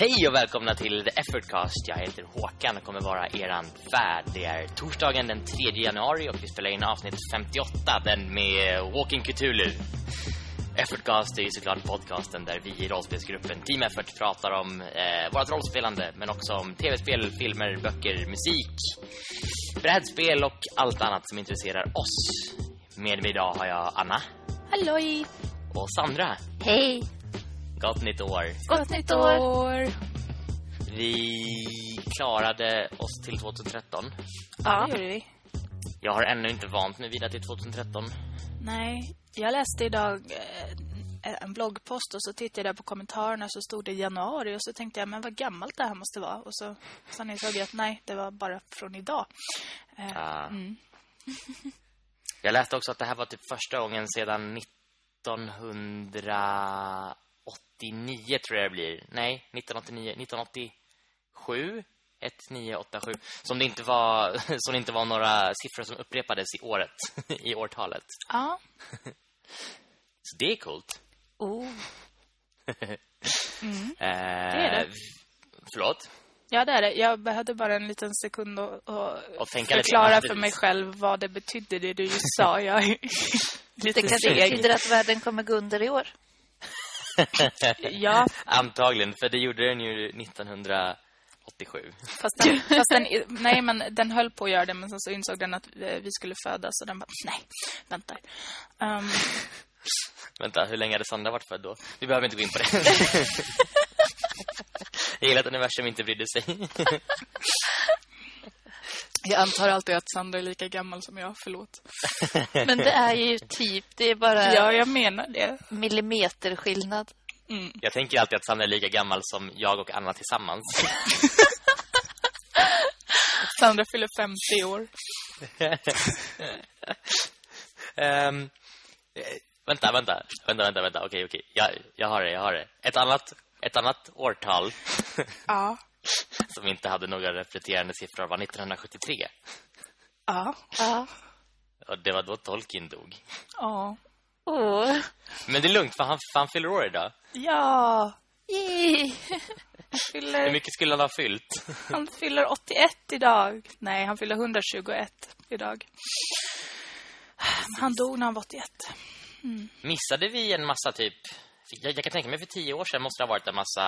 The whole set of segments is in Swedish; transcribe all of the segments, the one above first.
Hej och välkomna till The Effortcast. Jag heter Håkan och kommer vara eran värd. Det är torsdagen den 3 januari och vi spelar in avsnitt 58, den med Walking Cthulhu. Effortcast är ju såklart podcasten där vi i rollspelsgruppen Team Effort pratar om eh, vårt rollspelande men också om tv-spel, filmer, böcker, musik, brädspel och allt annat som intresserar oss. Med mig idag har jag Anna Halloj! och Sandra. Hej! Gott nytt år. Gott nytt år! Vi klarade oss till 2013. Ja, det gjorde vi. Jag har ännu inte vant mig vid att det är 2013. Nej, jag läste idag eh, en bloggpost och så tittade jag på kommentarerna så stod det januari och så tänkte jag men vad gammalt det här måste vara och så sen insåg jag att nej, det var bara från idag. Ah. mm. Jag läste också att det här var typ första gången sedan 1989 tror jag det blir. Nej, 1989, 1987. 1987 som det inte var som det inte var några siffror som upprepades i året i årtalet. Ja, Så det är coolt. Oh. mm. Eh, är det. Förlåt. ja det är det. Jag behövde bara en liten sekund och, och Och tänka lite förklara grann. för mig själv vad det betydde det du just sa. Jag är lite Det kanske betyder att världen kommer gå under i år. Ja, Antagligen, för det gjorde den ju 1987. Fast den, fast den, nej, men den höll på att göra det, men sen så insåg den att eh, vi skulle födas. Och den bara, nej, vänta. Um, Vänta, hur länge hade Sandra varit född då? Vi behöver inte gå in på det. Jag gillar att universum inte brydde sig. Jag antar alltid att Sandra är lika gammal som jag, förlåt. Men det är ju typ, det är bara Ja, jag menar det. millimeterskillnad. Mm. Jag tänker alltid att Sandra är lika gammal som jag och Anna tillsammans. Sandra fyller 50 år. Eh, vänta, vänta. Vänta, vänta, vänta. Okej, okej. Jag, jag har det, jag har det. Ett annat, ett annat årtal Ja. Som inte hade några reflekterande siffror var 1973. Ja. Ja. Och det var då Tolkien dog. Ja. Åh. Men det är lugnt, för han, han fyller år idag. Ja. Yay. Han Hur fyller, mycket skulle han ha fyllt? han fyller 81 idag. Nej, han fyller 121 idag. Han dog när han var 81. Missade vi en massa typ... Jag, jag kan tänka mig för tio år sedan måste det ha varit en massa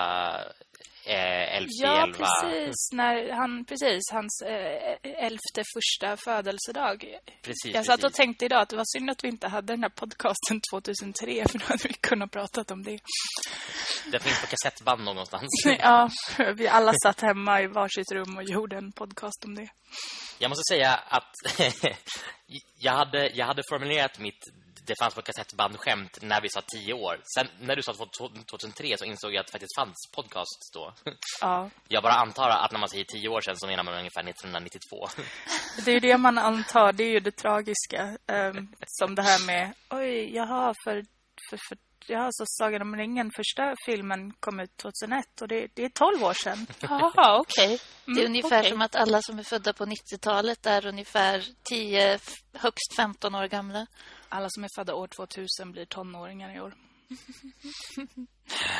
eh, elfte Ja, elva. precis. När han, precis, hans eh, elfte första födelsedag. Precis, Jag satt och precis. tänkte idag att det var synd att vi inte hade den här podcasten 2003 för då hade vi kunnat prata om det. Det finns på kassettband någonstans. Ja, vi alla satt hemma i varsitt rum och gjorde en podcast om det. Jag måste säga att jag hade, jag hade formulerat mitt det fanns på kassettband-skämt när vi sa tio år. Sen när du sa 2003 så insåg jag att det faktiskt fanns podcasts då. Ja, Jag bara antar att när man säger tio år sedan så menar man ungefär 1992. det är ju det man antar. Det är ju det tragiska. Ehm, som det här med, oj, jaha, för, för, för Jaha, så Sagan om ringen, första filmen kom ut 2001 och det, det är 12 år sedan. Jaha, okej. Det är Mm, ungefär okej. som att alla som är födda på 90-talet är ungefär 10, f- högst 15 år gamla. Alla som är födda år 2000 blir tonåringar i år.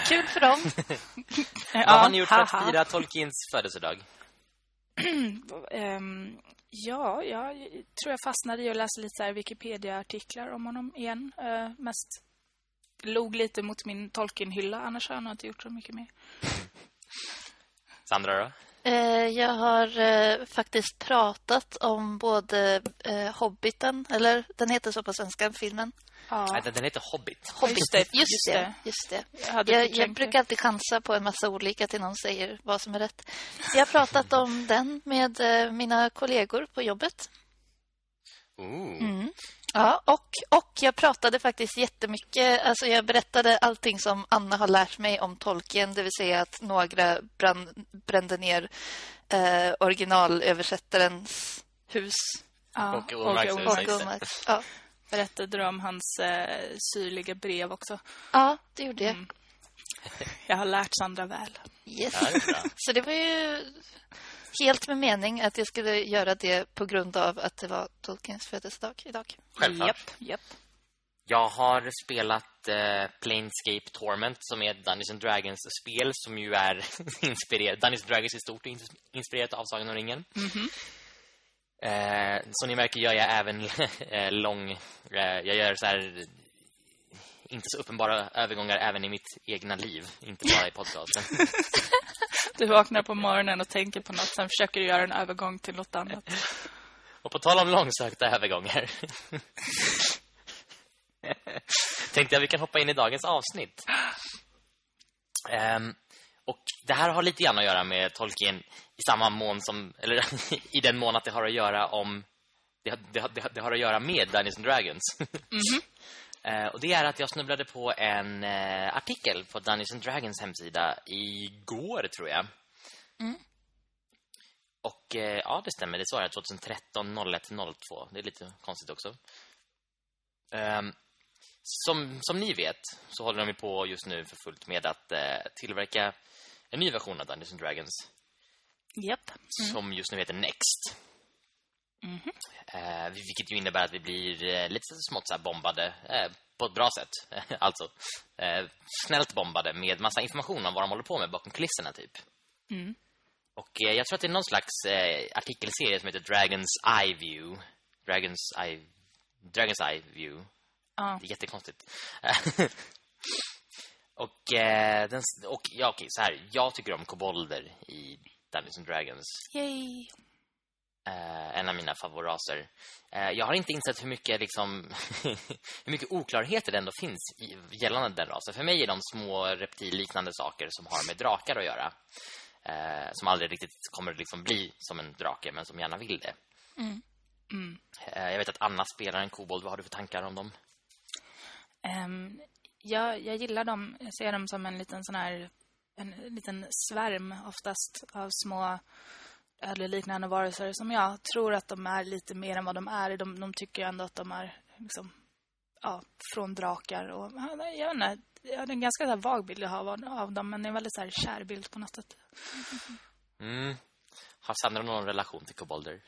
Kul för dem. Vad har ni gjort för att fira Tolkiens födelsedag? Ehm, ja, jag tror jag fastnade i att läsa lite Wikipedia-artiklar om honom igen. Uh, mest log lite mot min Tolkien-hylla, annars har jag nog inte gjort så mycket mer. Sandra då? Eh, Jag har eh, faktiskt pratat om både eh, Hobbiten, eller den heter så på svenska, filmen. Ja, Nej, den- heter Hobbit. Hobbit. Just det, Just, just det, just det. jag Jag, jag brukar alltid chansa på en massa olika till någon säger vad som är rätt. Jag har pratat om den med mina kollegor på jobbet. Ooh. Mm. Ja, och, och jag pratade faktiskt jättemycket. Alltså jag berättade allting som Anna har lärt mig om Tolkien. Det vill säga att några brann, brände ner eh, originalöversättarens hus. Ja, Och. Omarks. Ja. berättade du om hans eh, syrliga brev också. ja, det gjorde jag. Mm. Jag har lärt Sandra väl. Yes. Ja, det. Så det var ju helt med mening att jag skulle göra det på grund av att det var Tolkiens födelsedag idag. Självklart. Japp, japp. Jag har spelat eh, Planescape Torment som är Dungeons and Dragons spel som ju är inspirerat Dungeons and Dragons i stort är inspirerat av Sagan om ringen. Mhm. Eh, som ni märker gör jag även eh, lång eh, jag gör så här inte så uppenbara övergångar även i mitt egna liv, inte bara i podcasten. Du vaknar på morgonen och tänker på något, sen försöker du göra en övergång till något annat. Och på tal om långsökta övergångar. Tänkte jag vi kan hoppa in i dagens avsnitt. Ehm, och det här har lite grann att göra med Tolkien i samma mån som eller i den mån att det har att göra om det, det, det, det har att göra med Dungeons and Dragons. Eh, och det är att jag snubblade på en eh, artikel på Dungeons and Dragons hemsida igår tror jag. Och eh, ja, det stämmer. Det svarar 2013 01 02. Det är lite konstigt också. Ehm, som, som ni vet så håller de på just nu för fullt med att eh, tillverka en ny version av Dungeons and Dragons Japp. som just nu heter Next. Eh, vilket ju innebär att vi blir eh, lite smått så bombade eh, på ett bra sätt. alltså eh, snällt bombade med massa information om vad de håller på med bakom kulisserna typ. Mm. Och eh, jag tror att det är någon slags eh, artikelserie som heter Dragons Eye View. Dragons Eye Dragons Eye View. Ja. Det är jättekonstigt. och den, och ja okej, så här, jag tycker om kobolder i Dungeons and Dragons. Yay. Eh, en av mina favoritraser. Eh, jag har inte insett hur mycket liksom hur mycket oklarheter det ändå finns i, gällande den rasen. För mig är de små reptilliknande saker som har med drakar att göra. Eh, som aldrig riktigt kommer liksom bli som en drake men som gärna vill det. Eh, jag vet att Anna spelar en kobold. Vad har du för tankar om dem? Ehm, jag, jag gillar dem. Jag ser dem som en liten sån här en liten svärm oftast av små ödleliknande varelser som jag tror att de är lite mer än vad de är. De, de tycker ändå att de är liksom, ja, från drakar. Och, ja, jag vet inte, jag har en ganska så här, vag bild jag har av, av dem, men det är en väldigt så här, kär bild på något sätt. Mm. Har Sandra någon relation till kobolder?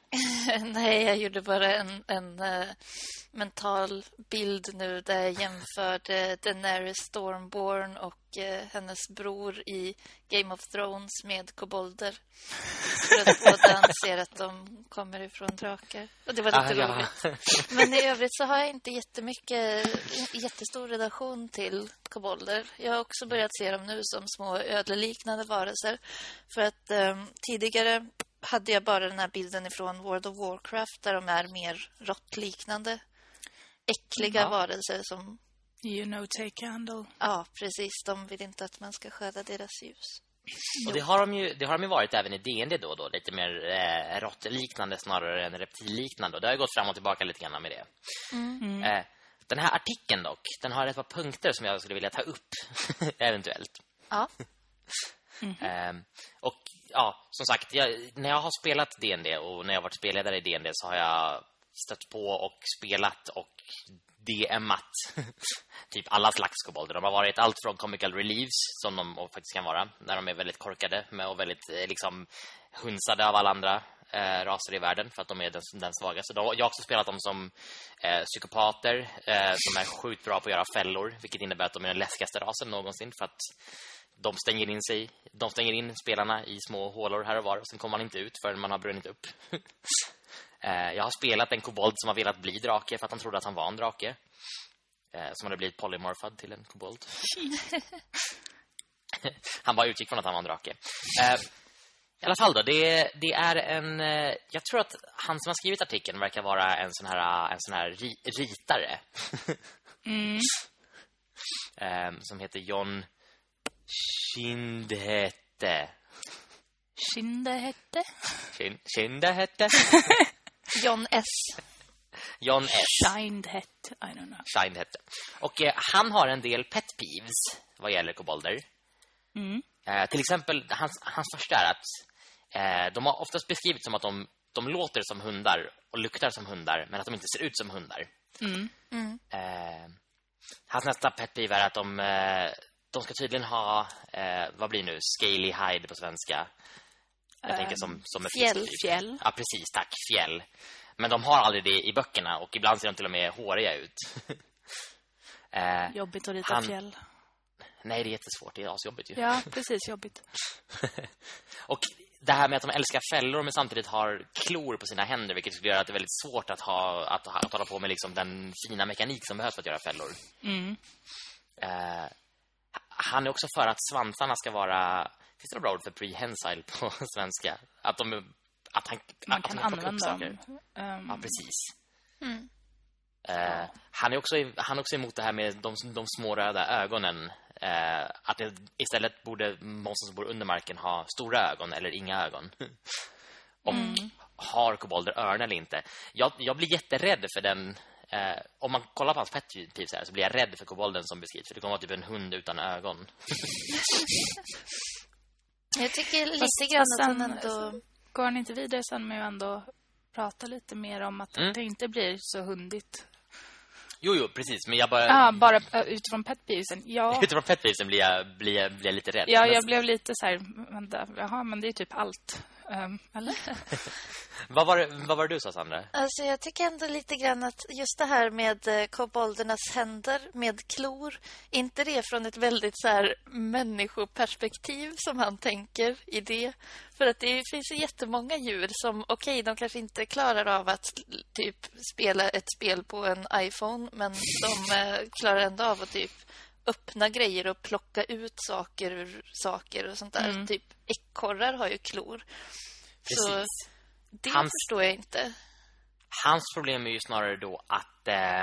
Nej, jag gjorde bara en, en eh, mental bild nu där jag jämförde Daenerys Stormborn och hennes bror i Game of Thrones med kobolder. För att båda anser att de kommer ifrån drakar. Och det var lite Ah, ja. roligt. Men i övrigt så har jag inte jättemycket, jättestor relation till kobolder. Jag har också börjat se dem nu som små ödleliknande varelser. För att eh, tidigare hade jag bara den här bilden ifrån World of Warcraft där de är mer råttliknande. Äckliga Ja. varelser som, You know, take handle. ja precis, de vill inte att man ska skörda deras ljus. Och det har de ju det har de ju varit även i D&D då då, lite mer eh, råttliknande snarare än reptilliknande. Och det har ju gått fram och tillbaka lite grann med det. Eh, den här artikeln dock, den har ett par punkter som jag skulle vilja ta upp eventuellt. Ja, Ehm, och ja, som sagt, jag, när jag har spelat D&D och när jag har varit spelledare i D&D så har jag stött på och spelat och DMat typ alla slags kobolder. De har varit allt från comical reliefs som de faktiskt kan vara när de är väldigt korkade med och väldigt eh, liksom hunsade av alla andra eh, raser i världen för att de är den, den svagaste. Jag har också spelat dem som eh, psykopater eh, som är sjukt bra på att göra fällor vilket innebär att de är den läskigaste rasen någonsin för att de stänger in sig de stänger in spelarna i små hålor här och var och sen kommer man inte ut förrän man har brunnit upp. Eh, jag har spelat en kobold som har velat bli drake för att han trodde att han var en drake. Eh, som hade blivit polymorphad till en kobold. han bara utgick från att han var en drake. Eh, I alla fall då, det, det är en... Jag tror att han som har skrivit artikeln verkar vara en sån här, en sån här ri, ritare. Eh, som heter John Schindhette. Kinde hette. John S. John S. Shined hette. I don't know. Shine hette. Och eh, han har en del pet peeves vad gäller kobolder. Mm. Eh, till exempel, hans, hans första är att eh, de har oftast beskrivits som att de, de låter som hundar och luktar som hundar, men att de inte ser ut som hundar. Mm. Eh, hans nästa pet peeve är att de, eh, de ska tydligen ha, eh, vad blir nu, scaly hide på svenska. Jag tänker som, som fjäll. Fjäll. Ja, precis, tack. Fjäll. Men de har aldrig det i böckerna och ibland ser de till och med håriga ut. Eh, Jobbigt att rita han- fjäll. nej, det är jättesvårt. Det är asjobbigt ju. Ja, precis. Jobbigt. Och det här med att de älskar fällor men samtidigt har klor på sina händer vilket skulle göra att det är väldigt svårt att ha att, att hålla på med liksom den fina mekanik som behövs för att göra fällor. Mm. Eh, han är också för att svansarna ska vara finns det något bra ord för prehensile på svenska? Att de att han Man att kan upp använda saker. dem. Ehm, Ja, precis. Mm. Eh, han är också han är också emot det här med de, de små röda ögonen. Eh, att det, istället borde monster som bor under marken ha stora ögon eller inga ögon. Och har kobolder öron eller inte. Jag, jag blir jätterädd för den eh, om man kollar på hans pet peeves här så blir jag rädd för kobolden som beskrivs för det kommer vara typ en hund utan ögon. Jag tycker lite Fast- grann fast att han ändå... Går han inte vidare sen med att ändå prata lite mer om att Mm. det inte blir så hundigt? Jo, jo, precis. Men jag bara... Ja, bara äh, utifrån pet peevesen. Ja, Utifrån pet peevesen blir jag, blir, jag, blir jag lite rädd. ja Men jag blev lite så här, vänta, jaha, men det är typ allt. Ehm, eller? vad, var det, vad var det du sa, Sandra? Alltså jag tycker ändå lite grann att just det här med eh, koboldernas händer med klor, inte det från ett väldigt så här människoperspektiv som han tänker i det. För att det finns ju jättemånga djur som, okej, de kanske inte klarar av att typ spela ett spel på en iPhone, men de eh, klarar ändå av att typ öppna grejer och plocka ut saker ur saker och sånt där. Mm. Typ ekorrar har ju klor. Så Precis. det Hans- förstår jag inte. Hans problem är ju snarare då att, eh,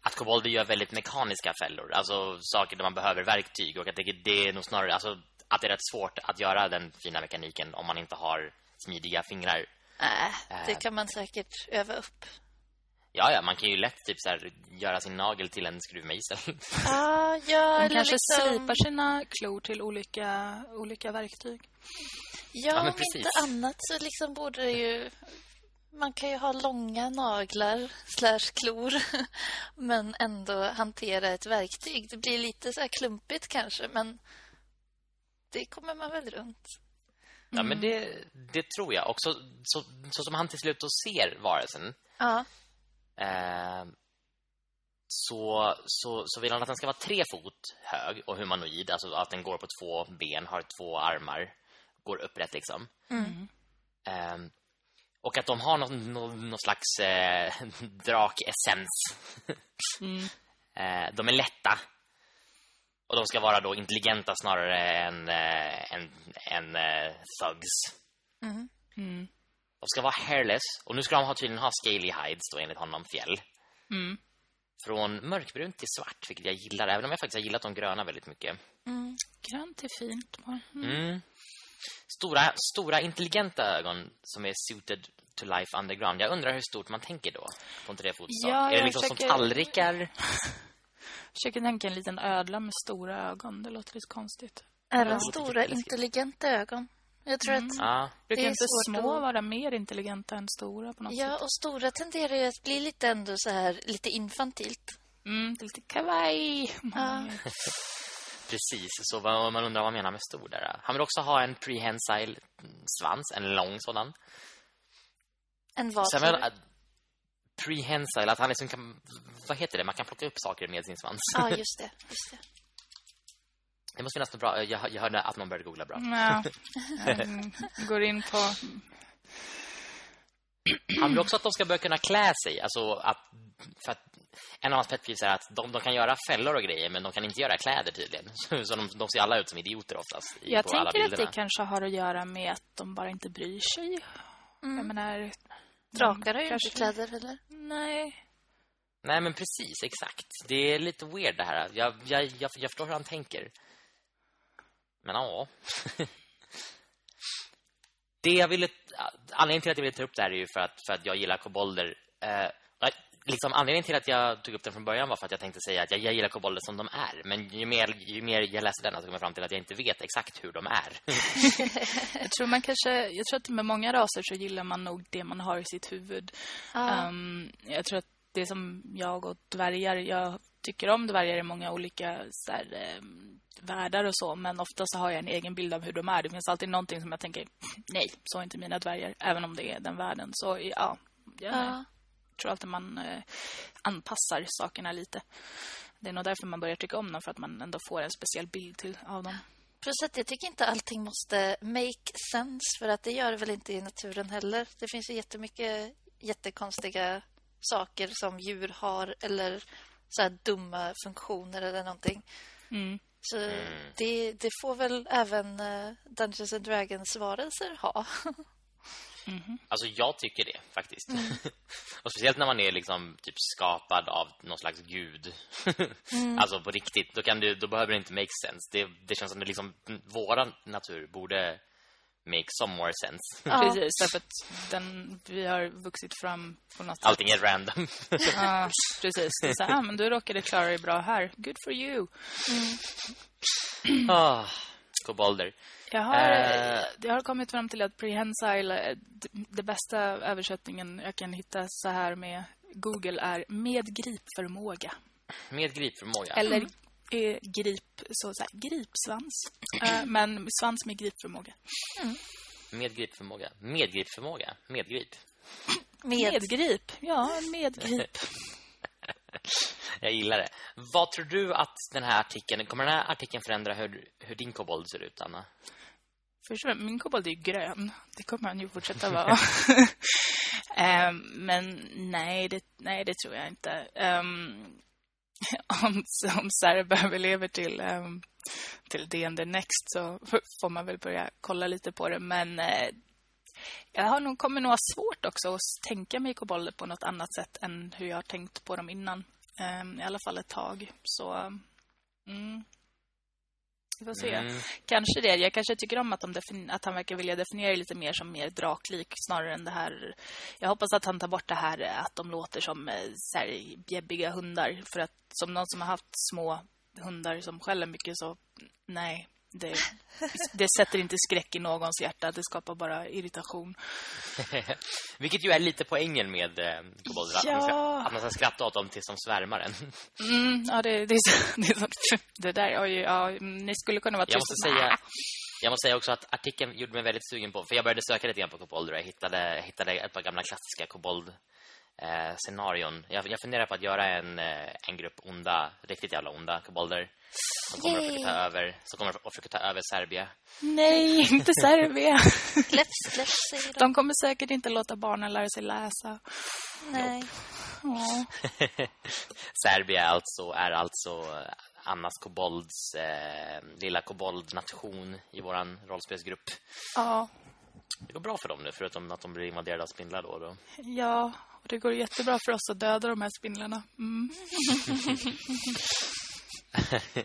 att kobolder gör väldigt mekaniska fällor. Alltså saker där man behöver verktyg. Och att det, det är nog snarare alltså, att det är rätt svårt att göra den fina mekaniken om man inte har smidiga fingrar. Nej, det Äh. kan man säkert öva upp. Ja, ja, man kan ju lätt typ så här, göra sin nagel till en skruvmejsel. Ah, ja, eller kanske liksom, slipar sina klor till olika, olika verktyg. Ja, Ja, men om inte annat så liksom borde det ju... Man kan ju ha långa naglar slash klor men ändå hantera ett verktyg. Det blir lite så här klumpigt kanske, men det kommer man väl runt. Ja, men det, det tror jag. Och så, så, så som han till slut då ser varelsen Ja, eh, så, så, så vill han att den ska vara tre fot hög och humanoid. Alltså att den går på två ben, har två armar, går upprätt liksom. Mm. Eh, och att de har någon, någon, någon slags eh, drakessens. Mm. Eh, de är lätta. Och de ska vara då intelligenta snarare än, eh, än, än eh, thugs. Mm. Mm. De ska vara hairless. Och nu ska de ha tydligen ha scaly hides då enligt honom fjäll. Mm. Från mörkbrunt till svart, vilket jag gillar. Även om jag faktiskt har gillat de gröna väldigt mycket. Mm. Grönt är fint. Mm. Mm. Stora, stora intelligenta ögon som är suited to life underground. Jag undrar hur stort man tänker då på en trefotssak. Ja, är det jag liksom försöker- som tallrikar? Försöker tänka en liten ödla med stora ögon. Det låter lite konstigt. Även stora intelligenta ögon. Jag tror Mm. att Ja. Brukar Det är inte svårt små att- vara mer intelligenta än stora på något Ja, sätt? och stora tenderar ju att bli lite ändå så här lite infantilt. Mm, lite kawaii. Ja. Precis, så vad, man undrar vad man menar med stor där. Han vill också ha en prehensile svans, en lång sådan. En vad Sen att- prehensile, att han liksom kan, vad heter det? Man kan plocka upp saker med sin svans. Ja, just det. Just det. Det måste finnas något bra. Jag, jag hörde att någon började googla bra. Ja. Mm, går in på... Han vill också att de ska börja kunna klä sig. Alltså att, för att en av hans pet peeves är att de, de kan göra fällor och grejer, men de kan inte göra kläder tydligen. Så de, de ser alla ut som idioter oftast i, Jag på alla tänker att det kanske har att göra med att de bara inte bryr sig. Jag Mm. menar... Drakar har ju kanske- inte kläder heller. Nej. Nej, men precis, exakt. Det är lite weird det här. Jag, jag, jag, jag förstår hur han tänker. Men ja. det jag ville... Anledningen till att jag ville ta upp det här är ju för att, för att jag gillar kobolder. Eh, liksom, anledningen till att jag tog upp den från början var för att jag tänkte säga att jag, jag gillar kobolder som de är. Men ju mer, ju mer jag läser den så kommer jag fram till att jag inte vet exakt hur de är. Jag tror man kanske... Jag tror att med många raser så gillar man nog det man har i sitt huvud. Ja. Ehm, jag tror att det som jag och dvärgar... Jag tycker om dvärgar i många olika så här, ehm, världar och så. Men ofta så har jag en egen bild av hur de är. Det finns alltid någonting som jag tänker, nej, så är inte mina dvärgar. Även om det är den världen. Så ja, jag Ja. tror alltid man eh, anpassar sakerna lite. det är nog därför man börjar tycka om dem för att man ändå får en speciell bild till av dem. Plus att jag tycker inte allting måste make sense för att det gör det väl inte i naturen heller. Det finns ju jättemycket jättekonstiga saker som djur har eller så här dumma funktioner eller någonting. Mm. Så det, det får väl även eh, Dungeons and Dragons varelser ha. Alltså jag tycker det faktiskt. och speciellt när man är liksom typ skapad av någon slags gud. alltså på riktigt, då kan du då behöver det inte make sense. Det, det känns som det liksom våran natur borde make some more sense. Ja. Precis, därför att den, vi har vuxit fram på något Allting sätt. är random. Ja, precis. Det är så här, ah, men du råkade klara dig bra här. Good for you. ah, kobolder. Jag har, Eh. jag har kommit fram till att prehensile, är d- det bästa översättningen jag kan hitta så här med Google är med gripförmåga. Med gripförmåga. Eller eh, grip, så, så här, gripsvans. Eh, men svans med gripförmåga. Med gripförmåga. Med gripförmåga. Medgrip. Med, Medgrip. Ja, en medgrip. Jag gillar det. Vad tror du att den här artikeln... Kommer den här artikeln förändra hur, hur din kobold ser ut, Anna? Först och främst, min kobold är ju grön. Det kommer han ju fortsätta vara. Ehm, men nej det, nej, det tror jag inte. Ehm, om, om behöver överlever till, um, till DND Next så får man väl börja kolla lite på det. Men eh, jag har nog, kommer nog ha svårt också att tänka mig kobolder på något annat sätt än hur jag har tänkt på dem innan. Um, I alla fall ett tag. Så um, vi får se. Mm. Kanske det. Jag kanske tycker om att, att han verkar vilja definiera lite mer som mer draklik snarare än det här. Jag hoppas att han tar bort det här eh, att de låter som eh, så här bjäbbiga hundar. För att som någon som har haft små hundar som skäller mycket så nej. Det, det sätter inte skräck i någons hjärta. Det skapar bara irritation. Vilket ju är lite poängen med eh, kobolder. Att, man ska, Ja. att man ska skratta åt dem tills de svärmar en. Mm, ja, det, det, är så, det, är så, det där, oj, ja, ni skulle kunna vara Jag tysta. måste säga... Jag måste säga också att artikeln gjorde mig väldigt sugen på... För jag började söka lite grann på kobolder och jag hittade, jag hittade ett par gamla klassiska kobold eh, scenarion. Jag, jag funderar på att göra en, eh, en grupp onda, riktigt jävla onda kobolder. Som kommer att försöka ta över, som kommer att försöka ta över Serbia. Nej, inte Serbia. Släpps, släpps, säger de. De kommer säkert inte låta barnen lära sig läsa. Nej. Ja. Serbia alltså, är alltså eh, Annas kobolds eh, lilla koboldnation i våran rollspelsgrupp. ja, Det går bra för dem nu, förutom att de blir invaderade av spindlar då. och då. ja. Och det går jättebra för oss att döda de här spindlarna. Mm.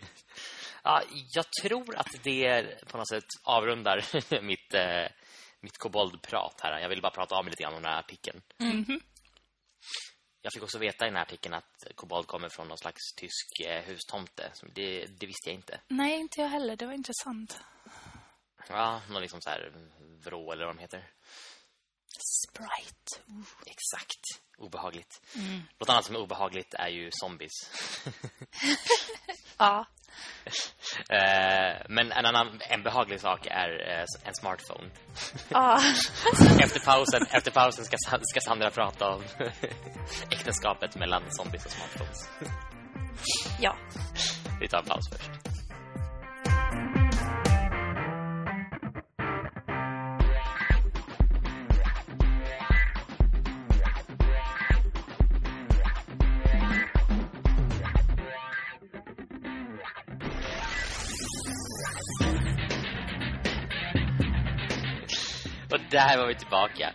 Ja, jag tror att det på något sätt avrundar mitt, eh, mitt koboldprat här. Jag vill bara prata av mig lite grann om den här artikeln. Mhm. Jag fick också veta i den här artikeln att kobold kommer från någon slags tysk eh, hustomte. Det, det visste jag inte. Nej, inte jag heller. Det var intressant. Ja, någon liksom så här vrå eller vad de heter. Sprite. Exakt. Obehagligt. Något annat som är obehagligt är ju zombies. Ja. Eh, men en annan en behaglig sak är eh, en smartphone. Ja. Efter pausen, efter pausen ska, ska Sandra prata om äktenskapet mellan zombies och smartphones. ja. Vi tar en paus först. Där var vi tillbaka.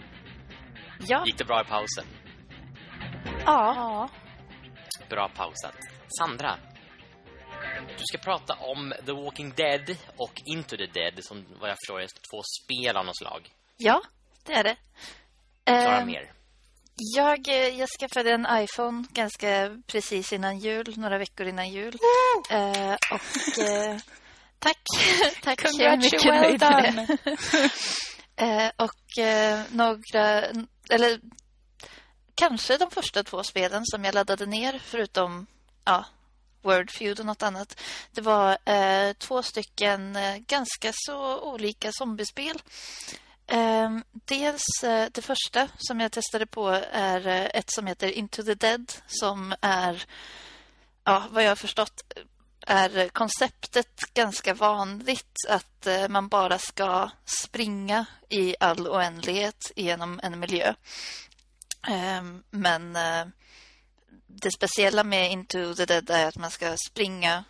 Ja. Gick det bra i pausen? Ja. Bra pausat. Sandra, du ska prata om The Walking Dead och Into the Dead som vad jag förstår är två spel av något slag. Ja, det är det. Klara Ehm, mer. Jag, eh, jag skaffade en iPhone ganska precis innan jul, några veckor innan jul. Eh, och eh, tack. tack, mycket Congrats, well nöjd med done. det. Eh, och eh, några, eller kanske de första två spelen som jag laddade ner, förutom ja, Word Feud och något annat. Det var eh, två stycken eh, ganska så olika zombiespel. Eh, dels eh, det första som jag testade på är eh, ett som heter Into the Dead som är ja, vad jag har förstått är konceptet ganska vanligt att eh, man bara ska springa i all oändlighet genom en miljö. Ehm, men eh, det speciella med Into the Dead är att man ska springa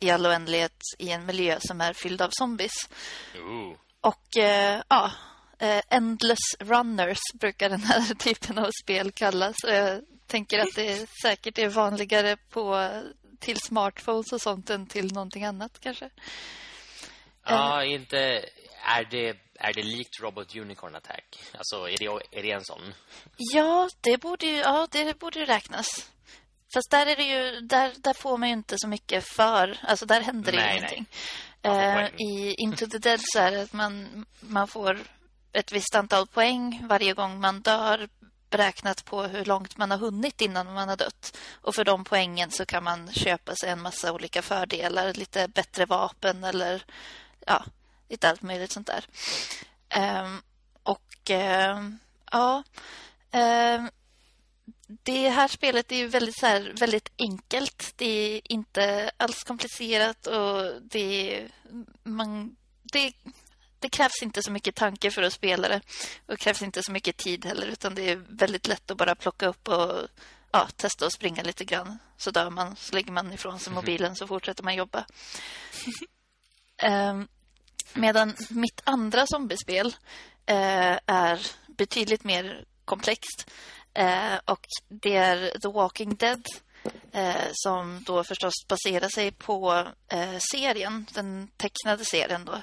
i all oändlighet i en miljö som är fylld av zombies. Ooh. Och eh, ja, Endless Runners brukar den här typen av spel kallas. Jag tänker att det säkert är vanligare på till smartphones och sånt än till någonting annat kanske. Ja, inte... Är det, är det likt Robot Unicorn Attack? Alltså, är det, är det en sån? Ja, det borde ju, ja, det borde räknas. Fast där är det ju där, där får man ju inte så mycket för. Alltså där händer det Nej, ingenting. Får Eh. I Into the Dead så är det att man, man får ett visst antal poäng varje gång man dör beräknat på hur långt man har hunnit innan man har dött. Och för de poängen så kan man köpa sig en massa olika fördelar. Lite bättre vapen eller ja, lite allt möjligt sånt där. Um, och uh, ja, um, det här spelet är ju väldigt, så här, väldigt enkelt. Det är inte alls komplicerat och det, är, man, det, det krävs inte så mycket tanke för att spela det. Och det krävs inte så mycket tid heller utan det är väldigt lätt att bara plocka upp och ja, testa att springa lite grann. Så dör man, så lägger man ifrån sig mobilen så fortsätter man jobba. Ehm, medan mitt andra zombiespel eh, är betydligt mer komplext. Eh, och det är The Walking Dead eh, som då förstås baserar sig på eh, serien, den tecknade serien då,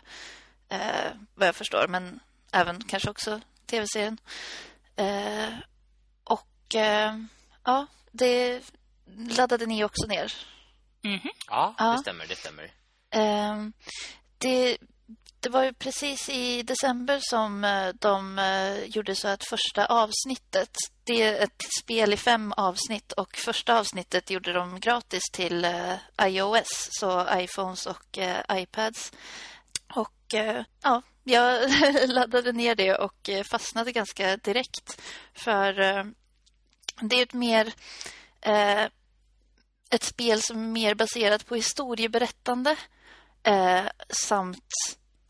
eh, vad jag förstår, men även kanske också tv-serien. Eh, och eh, ja, det laddade ni också ner. Mhm. Ja, Ja. det stämmer, det stämmer. Ehm, det, det var ju precis i december som eh, de eh, gjorde så att första avsnittet, det är ett spel i fem avsnitt och första avsnittet gjorde de gratis till eh, iOS, så iPhones och iPads. Och Eh, ja, jag laddade ner det och eh, fastnade ganska direkt för eh, det är ett mer ett spel som är mer baserat på historieberättande samt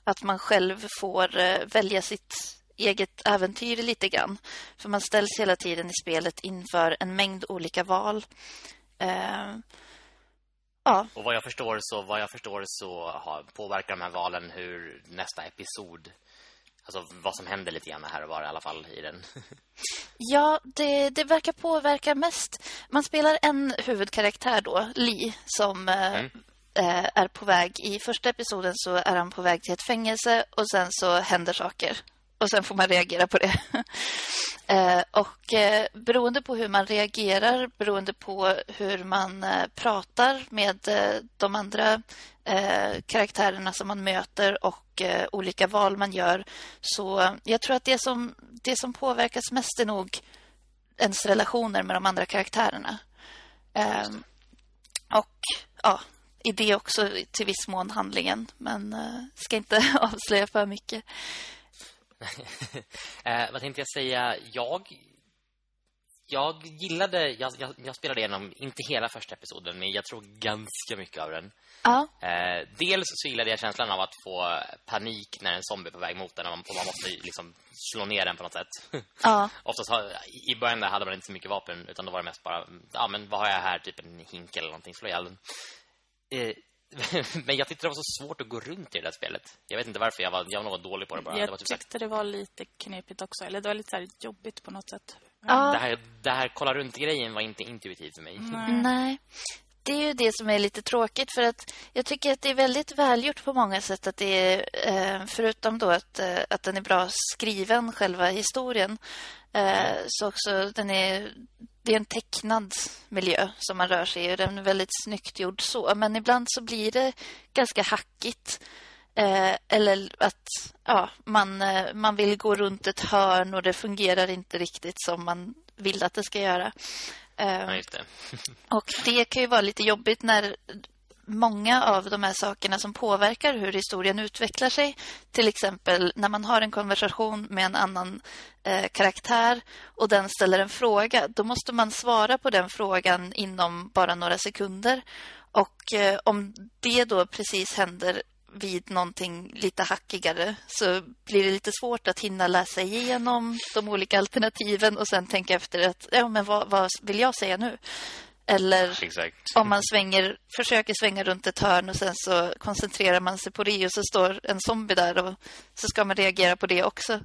att man själv får välja sitt eget äventyr lite grann. För man ställs hela tiden i spelet inför en mängd olika val. Ja, Och vad jag förstår så, vad jag förstår så har, påverkar de här valen hur nästa episod Alltså vad som händer lite grann här och var i alla fall i den. Ja, det, det verkar påverka mest. Man spelar en huvudkaraktär då, Lee, som eh, Mm. eh, är på väg. I första episoden så är han på väg till ett fängelse och sen så händer saker. Och sen får man reagera på det. eh, och eh, beroende på hur man reagerar, beroende på hur man eh, pratar med de andra karaktärerna som man möter och olika val man gör. Så jag tror att det som, det som påverkas mest är nog ens relationer med de andra karaktärerna. Ehm, och ja, i det också till viss mån handlingen. Men ska inte avslöja för mycket. Eh, vad tänkte jag säga? Jag jag gillade jag, jag, jag spelade igenom inte hela första episoden, men jag tror ganska mycket av den. Ja, Eh, dels så gillade jag känslan av att få panik när en zombie är på väg mot en och man, man måste liksom slå ner den på något sätt. ja, Oftast i början där hade man inte så mycket vapen utan då var det mest bara ja men vad har jag här typ en hink eller någonting slå ihjäl den. Eh, men jag tyckte det var så svårt att gå runt i det där spelet. Jag vet inte varför jag var jag var nog dålig på det bara. det var Jag typ tyckte det var lite knepigt också. Eller det var lite så här jobbigt på något sätt. det ja. här det här kolla runt grejen var inte intuitivt för mig. Nej. Nej. Det är ju det som är lite tråkigt för att jag tycker att det är väldigt välgjort på många sätt att det är, eh, förutom då att, eh, att den är bra skriven, själva historien, eh, så också den är, det är en tecknad miljö som man rör sig i och den är väldigt snyggt gjord så. Men ibland så blir det ganska hackigt. Eh, eller att ja, man, eh, man vill gå runt ett hörn och det fungerar inte riktigt som man vill att det ska göra. Eh, Ja, det. och det kan ju vara lite jobbigt när många av de här sakerna som påverkar hur historien utvecklar sig. Till exempel när man har en konversation med en annan eh, karaktär och den ställer en fråga. Då måste man svara på den frågan inom bara några sekunder. Och eh, om det då precis händer vid någonting lite hackigare så blir det lite svårt att hinna läsa igenom de olika alternativen och sen tänka efter att ja, men vad, vad vill jag säga nu? Eller Exakt. om man svänger, försöker svänga runt ett hörn och sen så koncentrerar man sig på det och så står en zombie där och så ska man reagera på det också.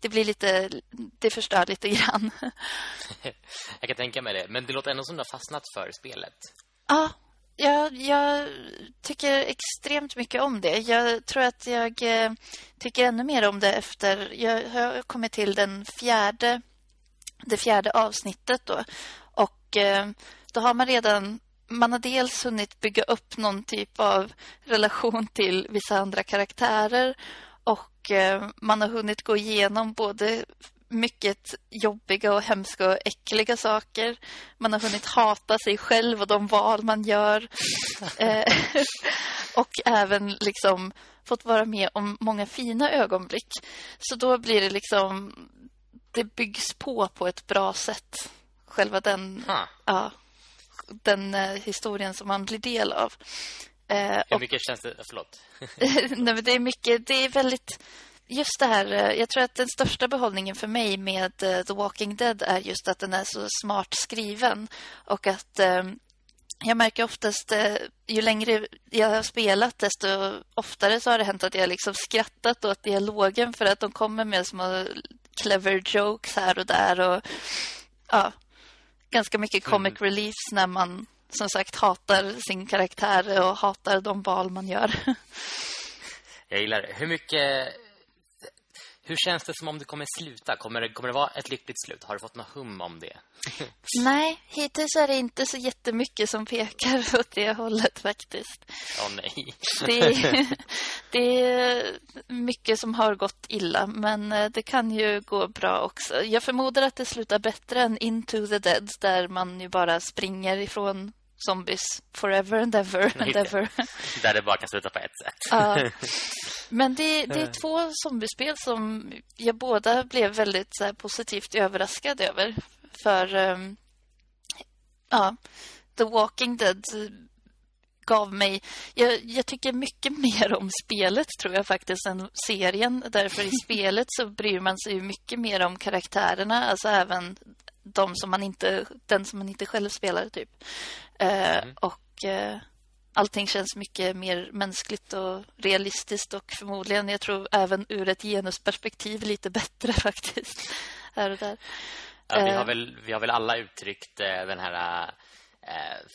Det blir lite, det förstör lite grann. Jag kan tänka mig det. Men det låter ändå som du har fastnat för spelet. Ja, jag, jag tycker extremt mycket om det. Jag tror att jag eh, tycker ännu mer om det efter... Jag har kommit till den fjärde, det fjärde avsnittet då. Och då har man redan... Man har dels hunnit bygga upp någon typ av relation till vissa andra karaktärer och eh, man har hunnit gå igenom både mycket jobbiga och hemska och äckliga saker. Man har hunnit hata sig själv och de val man gör. Eh, och även liksom fått vara med om många fina ögonblick. Så då blir det liksom... Det byggs på på ett bra sätt. Själva den, Huh. ja, den eh, historien som man blir del av. Eh, Hur och mycket känns det... Förlåt. Nej, men det är mycket, det är väldigt just det här, eh, jag tror att den största behållningen för mig med The Walking Dead är just att den är så smart skriven och att jag märker oftast, ju längre jag har spelat desto oftare så har det hänt att jag liksom skrattat åt dialogen för att de kommer med små clever jokes här och där och ja, ganska mycket comic reliefs när man som sagt hatar sin karaktär och hatar de val man gör. Jag gillar det. Hur mycket... Hur känns det som om det kommer sluta? Kommer det, kommer det vara ett lyckligt slut? Har du fått något hum om det? Nej, hittills är det inte så jättemycket som pekar åt det hållet faktiskt. Åh nej. Det är, det är mycket som har gått illa, men eh, det kan ju gå bra också. Jag förmodar att det slutar bättre än Into the Dead, där man ju bara springer ifrån zombies forever and ever and ever. Där det bara kan sluta på ett sätt. Ja. Men det, det är två zombiespel som jag båda blev väldigt så här, positivt överraskad över. För ehm, ja, The Walking Dead gav mig... Jag, jag tycker mycket mer om spelet, tror jag faktiskt, än serien. Därför i spelet så bryr man sig ju mycket mer om karaktärerna. Alltså även de som man inte, den som man inte själv spelar, typ. Eh, och eh, allting känns mycket mer mänskligt och realistiskt och förmodligen, jag tror även ur ett genusperspektiv lite bättre faktiskt. Här och där. Ja, vi, har Eh. väl, vi har väl alla uttryckt den här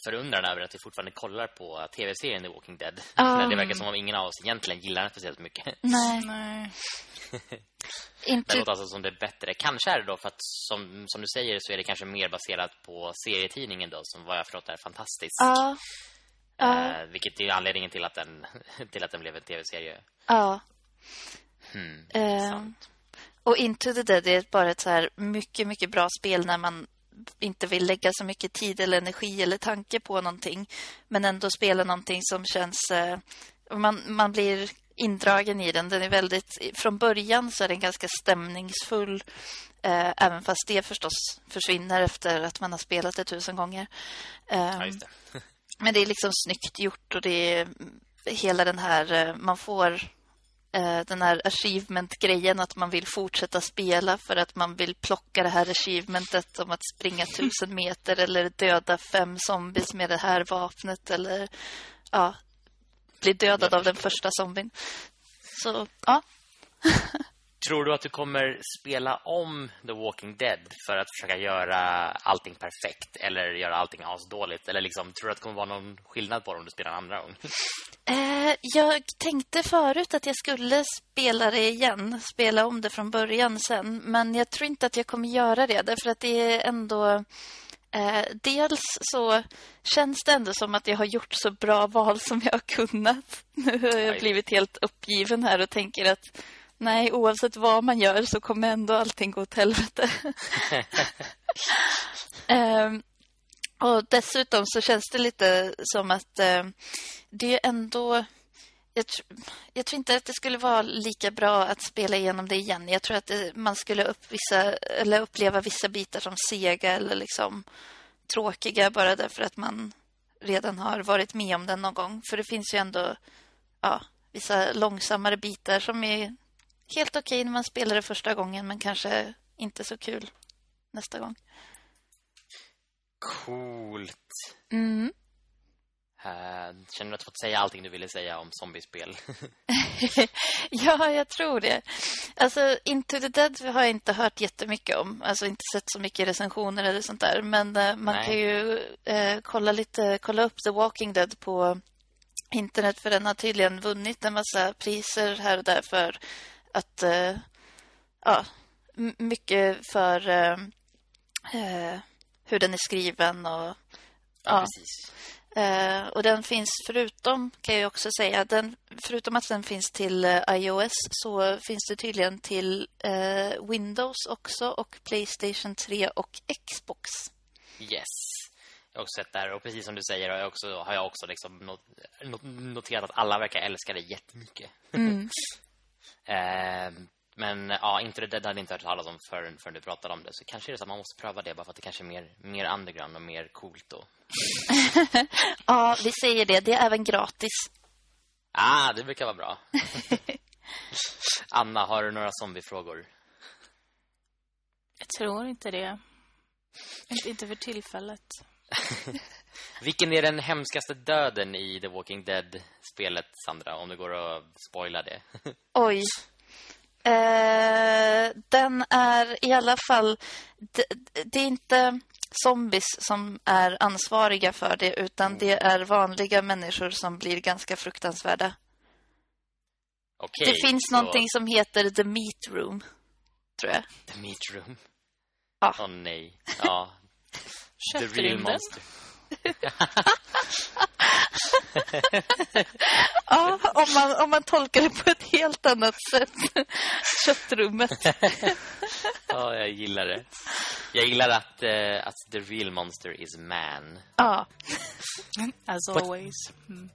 förundran över att vi fortfarande kollar på tv-serien The Walking Dead. Men det verkar som om ingen av oss egentligen gillar den speciellt mycket. Nej, Nej. Det inte... låter alltså som det är bättre. Kanske är det då för att som, som du säger så är det kanske mer baserat på serietidningen då som vad jag förstått är fantastisk. Ja, ja, Eh, vilket är anledningen till att den, till att den blev en tv-serie. ja. Hmm, Eh, sant. Och Into the Dead är bara ett så här mycket, mycket bra spel när man inte vill lägga så mycket tid eller energi eller tanke på någonting. Men ändå spela någonting som känns... Eh, man, man blir indragen i den. Den är väldigt... Från början så är den ganska stämningsfull. Eh, även fast det förstås försvinner efter att man har spelat det tusen gånger. Eh, Ja, det. men det är liksom snyggt gjort och det är hela den här... eh, Man får den här achievement-grejen att man vill fortsätta spela för att man vill plocka det här achievementet om att springa tusen meter eller döda fem zombies med det här vapnet eller ja, bli dödad av den första zombien. Så ja, Tror du att du kommer spela om The Walking Dead för att försöka göra allting perfekt eller göra allting asdåligt? Eller liksom, tror du att det kommer vara någon skillnad på det om du spelar en andra gång? Eh, jag tänkte förut att jag skulle spela det igen, spela om det från början sen. Men jag tror inte att jag kommer göra det, därför att det är ändå... Eh, dels så känns det ändå som att jag har gjort så bra val som jag har kunnat. Nu har jag blivit helt uppgiven här och tänker att nej, oavsett vad man gör så kommer ändå allting gå åt helvete. Ehm, Och dessutom så känns det lite som att eh, det är ändå... Jag, tr jag, tror inte att det skulle vara lika bra att spela igenom det igen. Jag tror att det, man skulle upp vissa, eller uppleva vissa bitar som sega eller liksom tråkiga bara därför att man redan har varit med om den någon gång. För det finns ju ändå ja, vissa långsammare bitar som är helt okej okay när man spelar det första gången men kanske inte så kul nästa gång. Coolt. Mm. Uh, känner du att du fått säga allting du ville säga om zombiespel? ja, jag tror det. Alltså, Into the Dead har jag inte hört jättemycket om. Alltså inte sett så mycket recensioner eller sånt där. Men uh, man Nej. kan ju uh, kolla lite, kolla upp The Walking Dead på internet. För den har tydligen vunnit en massa priser här och där för att, ja, mycket för hur den är skriven och ja, ja. precis. Och den finns förutom, kan jag också säga, den, förutom att den finns till iOS så finns det tydligen till Windows också och Playstation 3 och Xbox. Yes. Jag har också sett där och precis som du säger har jag också, har jag också liksom not, not, noterat att alla verkar älska det jättemycket. Mm. Men ja, inte det Dead hade inte hört talas om förrän, förrän du pratade om det. Så kanske är det så att man måste pröva det bara för att det kanske är mer, mer underground och mer coolt då. ja, vi säger det. Det är även gratis. Ah, det brukar vara bra. Anna, har du några zombiefrågor? Jag tror inte det. Inte, inte för tillfället. Vilken är den hemskaste döden i The Walking Dead-spelet, Sandra? Om det går att spoila det. Oj. Eh, den är i alla fall... Det, det, är inte zombies som är ansvariga för det utan mm. det är vanliga människor som blir ganska fruktansvärda. Okay, det finns så... någonting som heter The Meat Room, tror jag. The Meat Room? Ja. Åh oh, nej. Ja. The Real Monster. Ja, om man, om man tolkar det på ett helt annat sätt. Köttrummet. ja, jag gillar det. Jag gillar att, uh, att the real monster is man. Ja. As always. Mm.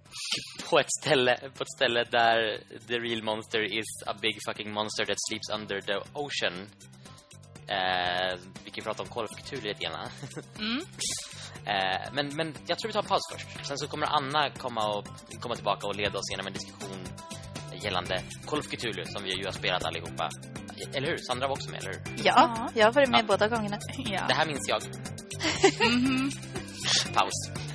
På, ett ställe, på ett ställe där the real monster is a big fucking monster that sleeps under the ocean. Uh, vi kan prata om Call of Cthulhu lite grann. mm. Eh, men, men jag tror vi tar en paus först. Sen så kommer Anna komma, och, komma tillbaka och leda oss genom en diskussion gällande Call of Cthulhu som vi ju har spelat allihopa. Eller hur? Sandra var också med, eller hur? Ja, jag har varit med ja. båda gångerna. Ja. Det här minns jag. mm -hmm. Paus.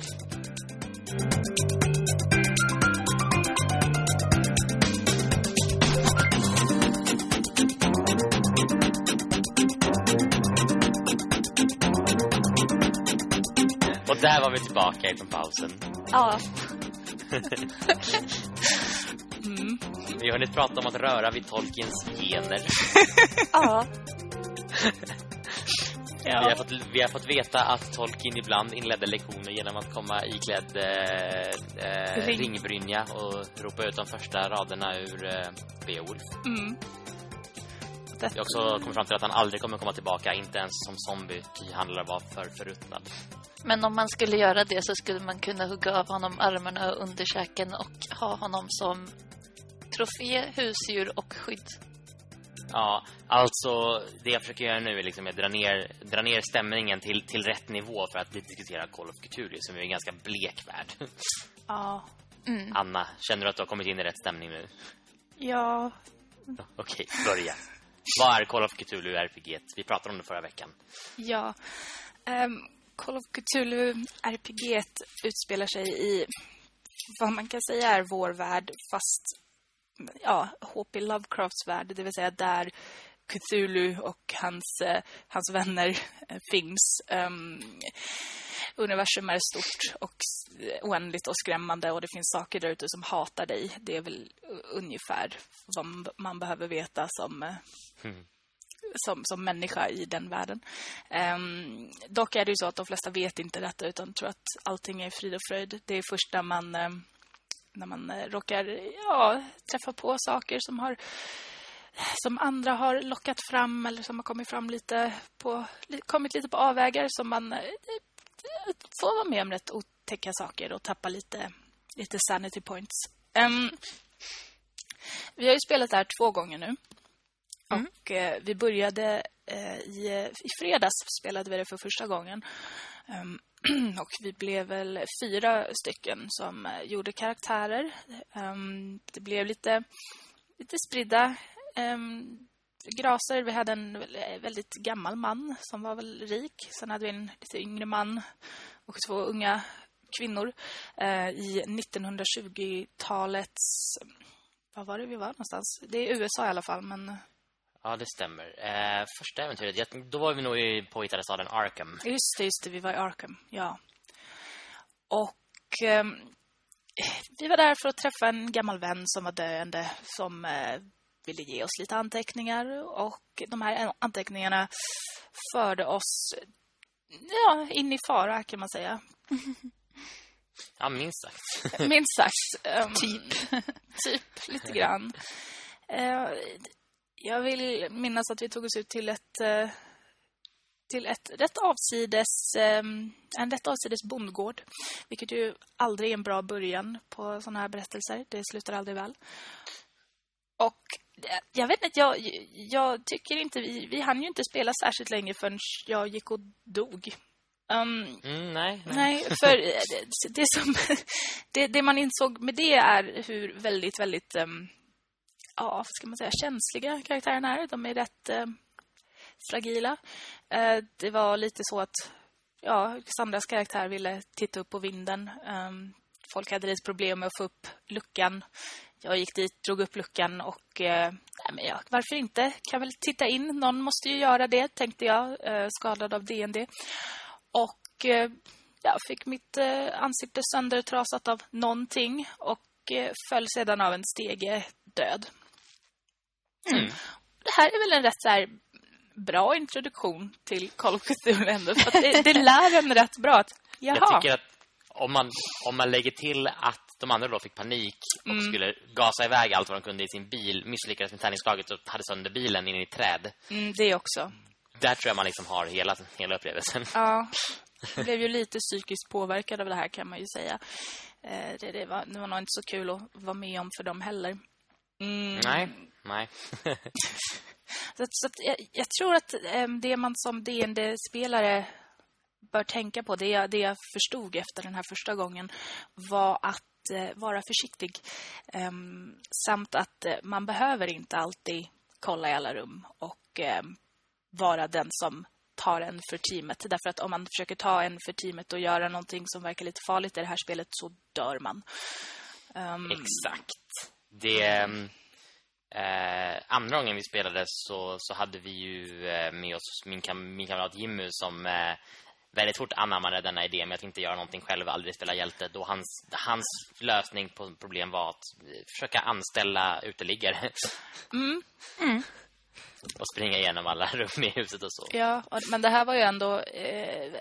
Och där var vi tillbaka ifrån pausen. Ja. mm. Vi har hunnit prata om att röra vid Tolkiens gener. ja. Ja. Vi, har fått, vi har fått veta att Tolkien ibland inledde lektioner genom att komma iklädd eh, eh, Ring. ringbrynja och ropa ut de första raderna ur eh, Beowulf. Mm. Jag har också kommit fram till att han aldrig kommer komma tillbaka, inte ens som zombie, ty han lär vara för förruttnad. Men om man skulle göra det så skulle man kunna hugga av honom armarna och underkäken och ha honom som trofé, husdjur och skydd. Ja, alltså det jag försöker göra nu är liksom att dra ner, dra ner stämningen till, till rätt nivå för att diskutera Call of Cthulhu som är en ganska blek värld. Ja. Mm. Anna, känner du att du har kommit in i rätt stämning nu? Ja. Okej, börja. Vad är Call of Cthulhu RPG? Vi pratade om det förra veckan. Ja. Um, Call of Cthulhu RPG utspelar sig i vad man kan säga är vår värld fast ja, H.P. Lovecrafts värld, det vill säga där Cthulhu och hans, eh, hans vänner eh, finns. Um, universum är stort och oändligt och skrämmande och det finns saker där ute som hatar dig. Det är väl ungefär vad man behöver veta som mm som, som människa i den världen. Um, dock är det ju så att de flesta vet inte detta utan tror att allting är frid och fröjd. Det är först när man, um, när man uh, råkar ja, träffa på saker som har som andra har lockat fram eller som har kommit fram lite på kommit lite på avvägar som man uh, vara med om rätt otäcka saker och tappa lite, lite sanity points. Um, vi har ju spelat det här två gånger nu. Mm. Och eh, vi började eh, i, eh, i fredags spelade vi det för första gången. Um, och vi blev väl fyra stycken som eh, gjorde karaktärer. Um, det blev lite, lite spridda um, graser. Vi hade en eh, väldigt gammal man som var väl rik. Sen hade vi en lite yngre man och två unga kvinnor eh, i 1920-talets... Vad var det vi var någonstans? Det är USA i alla fall, men Ja, det stämmer. Eh, första äventyret, då var vi nog i påhittade staden Arkham. Just det, just det, vi var i Arkham, ja. Och eh, vi var där för att träffa en gammal vän som var döende som eh, ville ge oss lite anteckningar. Och de här anteckningarna förde oss ja, in i fara, kan man säga. Ja, minst sagt. minst sagt. Um, typ. typ, lite grann. Uh, jag vill minnas att vi tog oss ut till ett eh, till ett rätt avsides ehm, en rätt avsides bondgård, vilket ju aldrig är en bra början på såna här berättelser. Det slutar aldrig väl. Och eh, jag vet inte, jag, jag tycker inte vi, vi hann ju inte spela särskilt länge förrän jag gick och dog. Um, mm, nej, nej. nej. för det, det som det, det, man insåg med det är hur väldigt, väldigt um, ja, ska man säga, känsliga karaktärerna är. De är rätt eh, fragila. Eh, det var lite så att ja, Sandras karaktär ville titta upp på vinden. Eh, folk hade lite problem med att få upp luckan. Jag gick dit, drog upp luckan och eh, men ja, varför inte? Kan väl titta in. Någon måste ju göra det, tänkte jag, eh, skadad av DND. Och eh, jag fick mitt eh, ansikte söndertrasat av någonting och eh, föll sedan av en stege död. Mm. Det här är väl en rätt så här bra introduktion till Call of Cthulhu ändå. För det, det lär en rätt bra att, jaha. Jag tycker att om man, om man lägger till att de andra då fick panik och mm. skulle gasa iväg allt vad de kunde i sin bil, misslyckades med tärningsslaget och hade sönder bilen in i träd. Mm, det också. Där tror jag man liksom har hela, hela upplevelsen. Ja, jag blev ju lite psykiskt påverkad av det här kan man ju säga. Eh, det, det, var, det var nog inte så kul att vara med om för dem heller. Mm. Nej, nej. så, så jag, jag, tror att um, det man som DND-spelare bör tänka på, det jag, det jag förstod efter den här första gången var att uh, vara försiktig. Um, samt att uh, man behöver inte alltid kolla i alla rum och um, vara den som tar en för teamet. Därför att om man försöker ta en för teamet och göra någonting som verkar lite farligt i det här spelet så dör man. Um, Exakt. Det Eh, andra gången vi spelade så, så hade vi ju eh, med oss min, kam min kamrat Jimmy som eh, väldigt fort anammade denna idé med att inte göra någonting själv, aldrig spela hjälte. Då hans, hans lösning på problem var att försöka anställa uteliggare. Mm. Mm. och springa igenom alla rum i huset och så. Ja, men det här var ju ändå... Eh,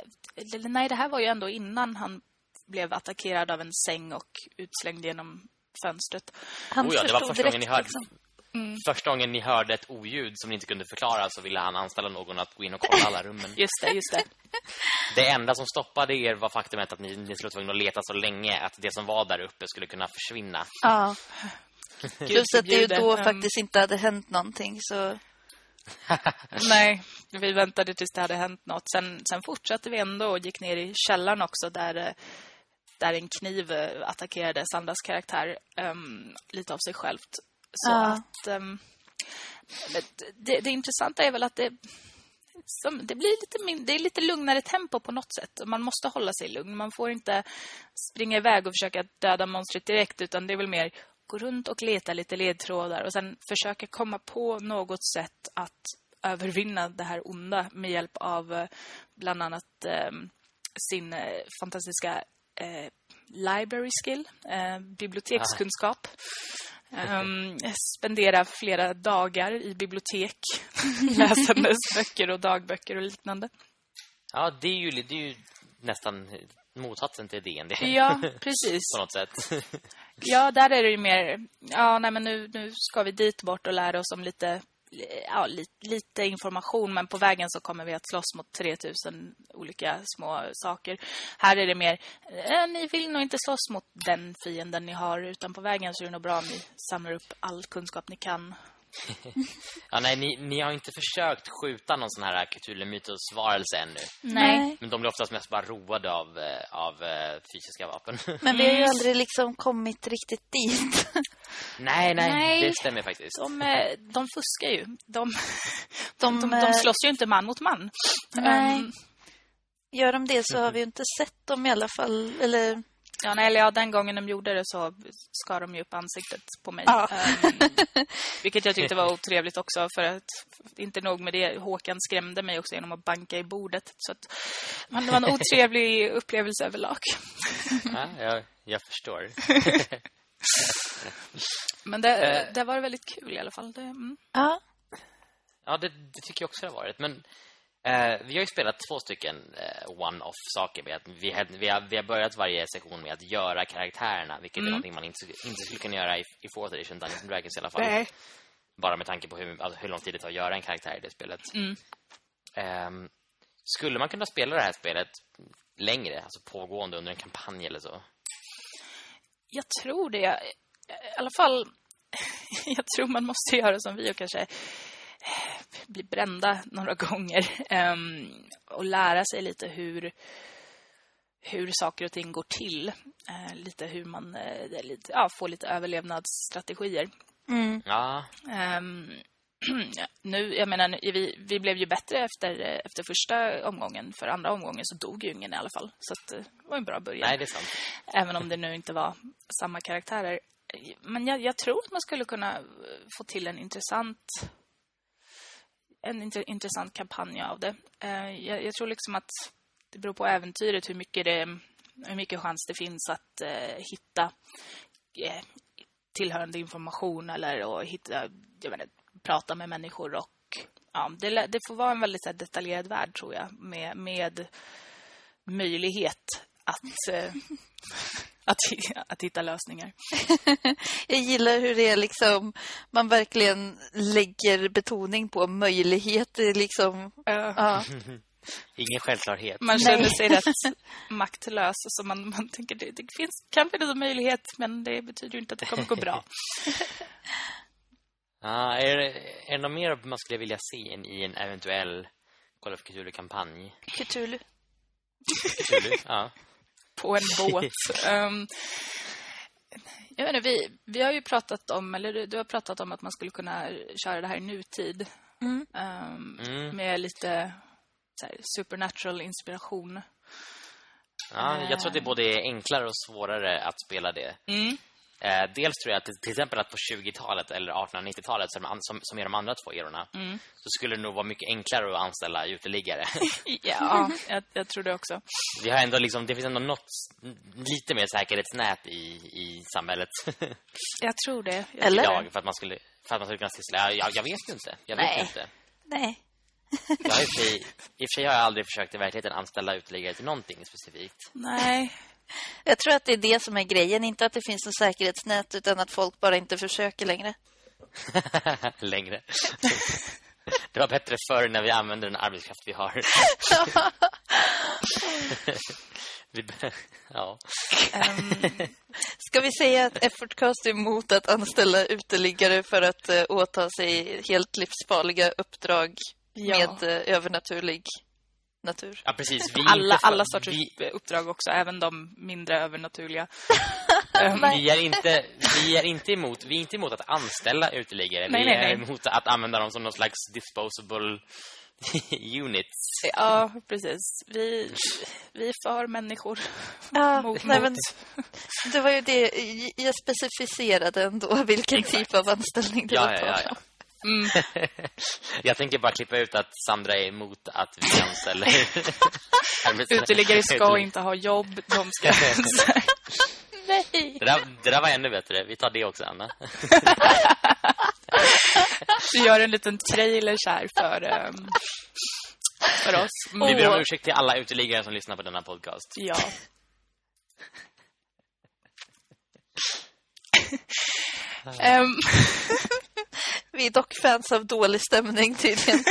nej, det här var ju ändå innan han blev attackerad av en säng och utslängd genom fönstret. Han oh ja, det var första gången ni hörde... Liksom. Mm. Första gången ni hörde ett oljud som ni inte kunde förklara så ville han anställa någon att gå in och kolla alla rummen. just det, just det. Det enda som stoppade er var faktumet att ni, ni skulle tvungna att leta så länge att det som var där uppe skulle kunna försvinna. Ja. Plus att det ju då um... faktiskt inte hade hänt någonting så... Nej, vi väntade tills det hade hänt något. Sen, sen fortsatte vi ändå och gick ner i källaren också där, eh, där en kniv eh, attackerade Sandras karaktär um, lite av sig självt. Så ja. att um, det, det, intressanta är väl att det, som, det blir lite min, det är lite lugnare tempo på något sätt. Man måste hålla sig lugn. Man får inte springa iväg och försöka döda monstret direkt utan det är väl mer gå runt och leta lite ledtrådar och sen försöka komma på något sätt att övervinna det här onda med hjälp av eh, bland annat eh, sin fantastiska eh, library skill, eh, bibliotekskunskap. Um, spendera flera dagar i bibliotek läsandes böcker och dagböcker och liknande. Ja, det är ju, det är ju nästan motsatsen till DND. Ja, precis. På något sätt. ja, där är det ju mer... Ja, nej men nu, nu ska vi dit bort och lära oss om lite ja, lite, lite information men på vägen så kommer vi att slåss mot 3000 olika små saker. Här är det mer, eh, ni vill nog inte slåss mot den fienden ni har utan på vägen så är det nog bra om ni samlar upp all kunskap ni kan ja, nej, ni, ni har inte försökt skjuta någon sån här Cthulhu-mytos-varelse ännu. Nej. Men de blir oftast mest bara roade av, eh, av eh, fysiska vapen. Men vi har ju aldrig liksom kommit riktigt dit. nej, nej, Nej. det stämmer faktiskt. De, eh, de fuskar ju. De, De, de, de slåss ju inte man mot man. Nej. Ehm, Gör de det så har vi ju inte sett dem i alla fall. Eller... Ja, nej, eller ja, den gången de gjorde det så skar de ju upp ansiktet på mig. Ja. Ehm, vilket jag tyckte var otrevligt också för att inte nog med det, Håkan skrämde mig också genom att banka i bordet. Så att, men det var en otrevlig upplevelse överlag. Ja, jag, jag förstår. Men det, Eh. det var väldigt kul i alla fall. Det, mm. Ja. Ja, det, det tycker jag också det har varit. Men eh, vi har ju spelat två stycken eh, one-off-saker. Med att vi, har, vi, har, vi har börjat varje sektion med att göra karaktärerna. Vilket är någonting man inte, inte skulle kunna göra i, i Fourth Edition Dungeons and Dragons i alla fall. Bara med tanke på hur, alltså, hur lång tid det tar att göra en karaktär i det spelet. Mm. Ehm, skulle man kunna spela det här spelet längre, alltså pågående under en kampanj eller så? Jag tror det. I alla fall, jag tror man måste göra som vi och kanske eh, bli brända några gånger ehm, och lära sig lite hur hur saker och ting går till. Eh, lite hur man eh, lite, ja, får lite överlevnadsstrategier. Mm. Ja, Ehm, nu, jag menar, vi, vi blev ju bättre efter, eh, efter första omgången. För andra omgången så dog ju ingen i alla fall. Så att, eh, det var en bra början. nej det är sant. Även om det nu inte var samma karaktärer. Men jag, jag tror att man skulle kunna eh, få till en intressant en intressant kampanj av det. Eh, jag, jag tror liksom att det beror på äventyret hur mycket, det, hur mycket chans det finns att eh, hitta eh, tillhörande information eller och hitta, jag vet inte, prata med människor och ja, det, det får vara en väldigt här, detaljerad värld tror jag med, med möjlighet att, eh, att, att hitta lösningar. Jag gillar hur det är liksom, man verkligen lägger betoning på möjligheter liksom. Ja. Ingen självklarhet. Man Nej. känner sig rätt maktlös. Så man, man tänker det, det finns kan finnas en möjlighet men det betyder ju inte att det kommer gå bra. Ja, är, det, är det något mer man skulle vilja se in i en eventuell Call of Cthulhu-kampanj? Cthulhu. Cthulhu? ja. På en båt. um, jag vet inte, vi, vi har ju pratat om, eller du, du har pratat om att man skulle kunna köra det här i nutid. Mm. ehm, Mm. Med lite så här, supernatural inspiration. ja. Jag tror att det både är enklare och svårare att spela det. Mm. Eh, dels tror jag att till exempel att på 20-talet eller 1890-talet som, som, som är de andra två erorna Mm. så skulle det nog vara mycket enklare att anställa uteliggare. Ja, jag, jag tror det också. Vi har ändå liksom, det finns ändå något lite mer säkerhetsnät i, i samhället Jag tror det. Jag, Eller? idag för att man skulle för att man skulle kunna syssla. Jag, jag vet ju inte. Jag vet Nej. ju inte. Nej. Jag har i, och för sig, I och för sig har jag aldrig försökt i verkligheten anställa uteliggare till någonting specifikt. nej, Jag tror att det är det som är grejen. Inte att det finns något säkerhetsnät utan att folk bara inte försöker längre. Längre. Det var bättre förr när vi använde den arbetskraft vi har. vi, ja. ehm, Ska vi säga att Effortcast är emot att anställa uteliggare för att uh, åta sig helt livsfarliga uppdrag Ja. med eh, övernaturlig natur? ja, precis. Alla, för- alla sorters vi, uppdrag också, även de mindre övernaturliga. vi, är inte, vi är inte emot Vi är inte emot att anställa uteliggare. Nej, vi nej, är nej. emot att använda dem som någon slags disposable units. Ja, precis. Vi, vi är för människor. Ja, mot, nej, men det var ju det. Jag specificerade ändå vilken typ av anställning det Ja, var ja, ja, ja. Mm. Jag tänker bara klippa ut att Sandra är emot att vi anställer Uteliggare ska inte ha jobb. De ska... Nej! Det där, det där var ännu bättre. Vi tar det också, Anna. Du gör en liten trailer så här för, ehm, för oss. Mm. Vi ber om ursäkt till alla uteliggare som lyssnar på denna podcast. Ja. Ehm, Vi är dock fans av dålig stämning tydligen.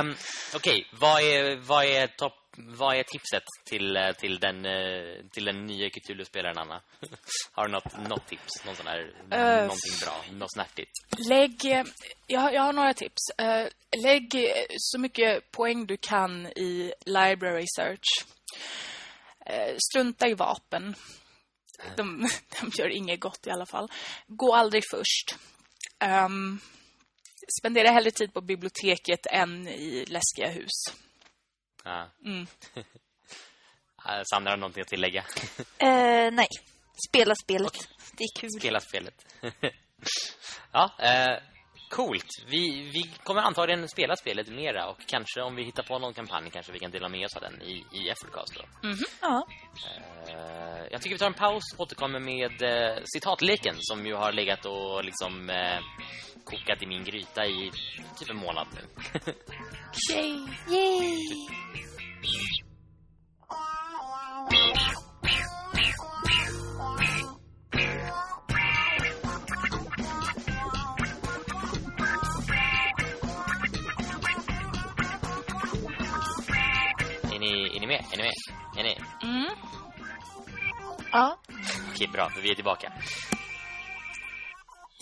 um, Okej, okay. vad, är, vad, är topp, vad är tipset till, till, den, eh, till den nya Cthulhu-spelaren, Anna? Har du något, något tips? Någon sån här, uh, någonting bra? Något snärtigt? Lägg... Jag, jag har några tips. Uh, lägg så mycket poäng du kan i library search. Uh, strunta i vapen. De, de gör inget gott i alla fall. Gå aldrig först. Um, spendera hellre tid på biblioteket än i läskiga hus. Ja. Mm. Sandra, har någonting att tillägga? Uh, nej. Spela spelet. Okay. Det är kul. Spela spelet. ja, uh, coolt. Vi, vi kommer antagligen spela spelet mera och kanske om vi hittar på någon kampanj kanske vi kan dela med oss av den i, i Effortcast då. Mm -hmm. Ja. Uh, jag tycker vi tar en paus och återkommer med uh, citatleken som ju har legat och liksom uh, kokat i min gryta i typ en månad nu. Yay! Yay! Är ni? Mm. Ja. Okej, bra, för vi är tillbaka.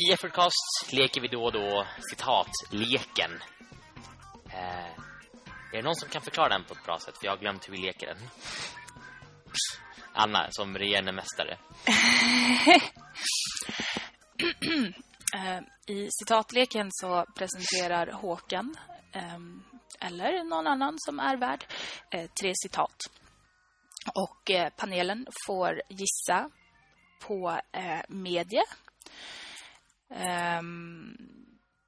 I Effortcast leker vi då och då citatleken. Eh, är det någon som kan förklara den på ett bra sätt? För jag har glömt hur vi leker den. Anna, som regerande mästare. Eh, I citatleken så presenterar Håkan um, eller någon annan som är värd eh, tre citat. Och eh, panelen får gissa på eh, medie. Um,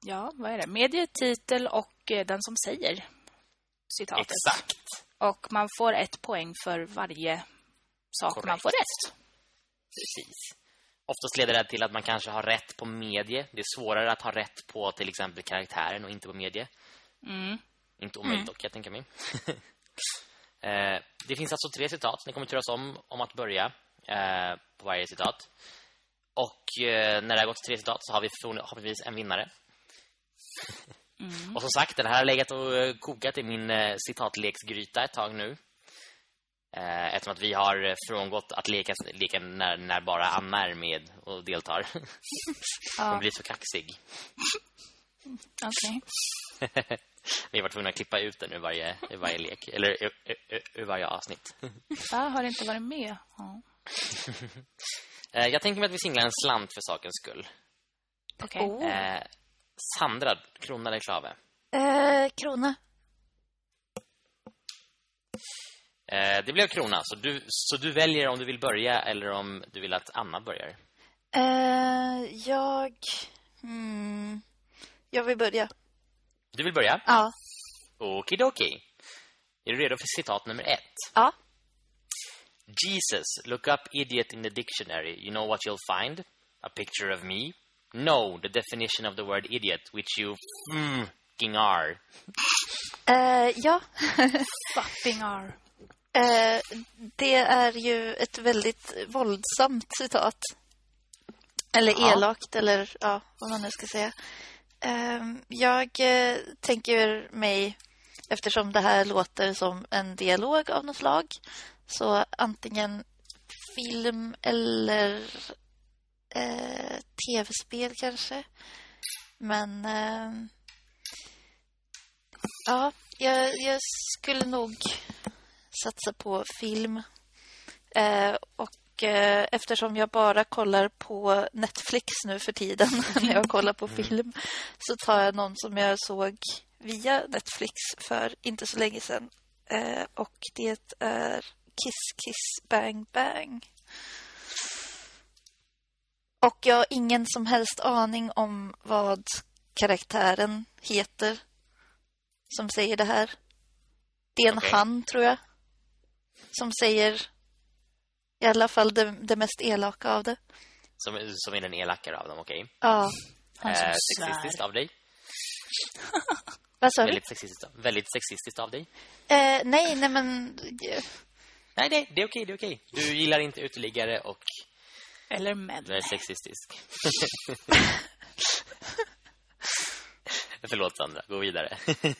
ja, vad är det? Medie, titel och eh, den som säger citatet. Exakt. Och man får ett poäng för varje sak Correct. man får rätt. Precis. Oftast leder det till att man kanske har rätt på medie. Det är svårare att ha rätt på till exempel karaktären och inte på medie. Mm. Inte omöjligt mm. dock, jag tänker mig. eh, det finns alltså tre citat. Ni kommer turas om om att börja eh, på varje citat. Och eh, när det har gått tre citat så har vi förhoppningsvis en vinnare. Mm. och som sagt, den här har legat och eh, kokat i min eh, citatleksgryta ett tag nu. Eh, eftersom att vi har frångått att leka, leka när, när bara Anna är med och deltar. Hon blir så kaxig. Okej. Okay. Vi var tvungna att klippa ut den ur varje, ur varje lek. Eller ur, ur, ur varje avsnitt. Jag har inte varit med. Ja. Eh, jag tänker mig att vi singlar en slant för sakens skull. Okej. Okay. Eh, Sandra, krona eller klave? Eh, krona. Eh, det blev krona. Så du, så du väljer om du vill börja eller om du vill att Anna börjar? Eh, jag... Hmm, jag vill börja. Du vill börja? Ja. Okidoki. Är du redo för citat nummer ett? Ja. Jesus, look up idiot in the dictionary. You know what you'll find? A picture of me? No, the definition of the word idiot, which you fucking are. Uh, ja. fucking are. Uh, det är ju ett väldigt våldsamt citat. Eller ja. elakt, eller ja, vad man nu ska säga. Ehm, jag eh, tänker mig, eftersom det här låter som en dialog av något slag, så antingen film eller eh, tv-spel kanske. Men eh, ja, jag, jag, skulle nog satsa på film. Eh, och och eh, eftersom jag bara kollar på Netflix nu för tiden när jag kollar på mm. film så tar jag någon som jag såg via Netflix för inte så länge sedan. Eh, och det är Kiss Kiss Bang Bang. Och jag har ingen som helst aning om vad karaktären heter som säger det här. Det är en okay. han, tror jag, som säger i alla fall det, det mest elaka av det. Som, som är den elakare av dem, okej? Okay. Ja. Han som eh, sexistiskt av dig? Vad sa väldigt sexistiskt, väldigt sexistiskt av dig? Eh, nej, nej men... Nej, det, det är okej, det är okej. Du gillar inte uteliggare och Eller män. Du är sexistisk. förlåt Sandra, gå vidare. Okej,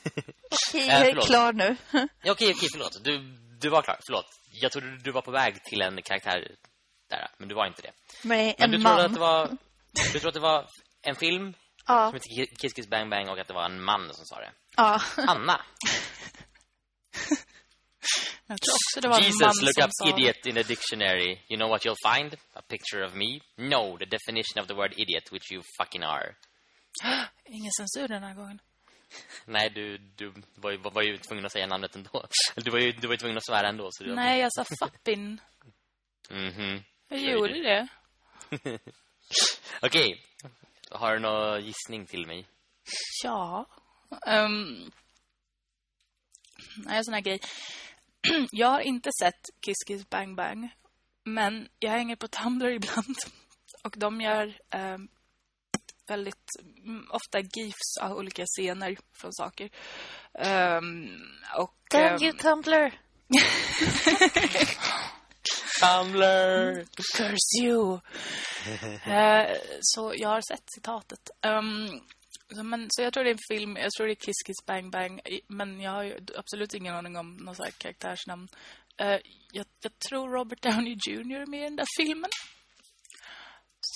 Äh, jag är klar nu. Okej, okej, förlåt. Du, du var klar, förlåt. Jag trodde du var på väg till en karaktär där, men du var inte det. Med Men du trodde man. att det var Du trodde att det var en film Ja, som heter Kiss Kiss Bang Bang och att det var en man som sa det. ja. Anna. Jag tror också det var en man Jesus, look som up sa idiot in the dictionary. You know what you'll find? A picture of me? No, the definition of the word idiot, which you fucking are. Ingen censur den här gången. Nej, du, du var, ju, var ju tvungen att säga namnet ändå. Du var ju, du var ju tvungen att svära ändå. Så du Nej, jag sa Fappin. Mhm. Jag Så är gjorde det. Okej. Har du någon gissning till mig? Ja. Um, nej, sån här grej. jag har inte sett Kiss Kiss Bang Bang. Men jag hänger på Tumblr ibland. Och de gör ehm, väldigt mm, ofta gifs av olika scener från saker. Ehm, och... Damn ehm, you, Tumblr. Tumblr! Curse you! Eh, så jag har sett citatet. Ehm, så, men, så jag tror det är en film, jag tror det är Kiss Kiss Bang Bang. Men jag har ju absolut ingen aning om någon sån här karaktärsnamn. Eh, jag, jag tror Robert Downey Jr. är med i den där filmen.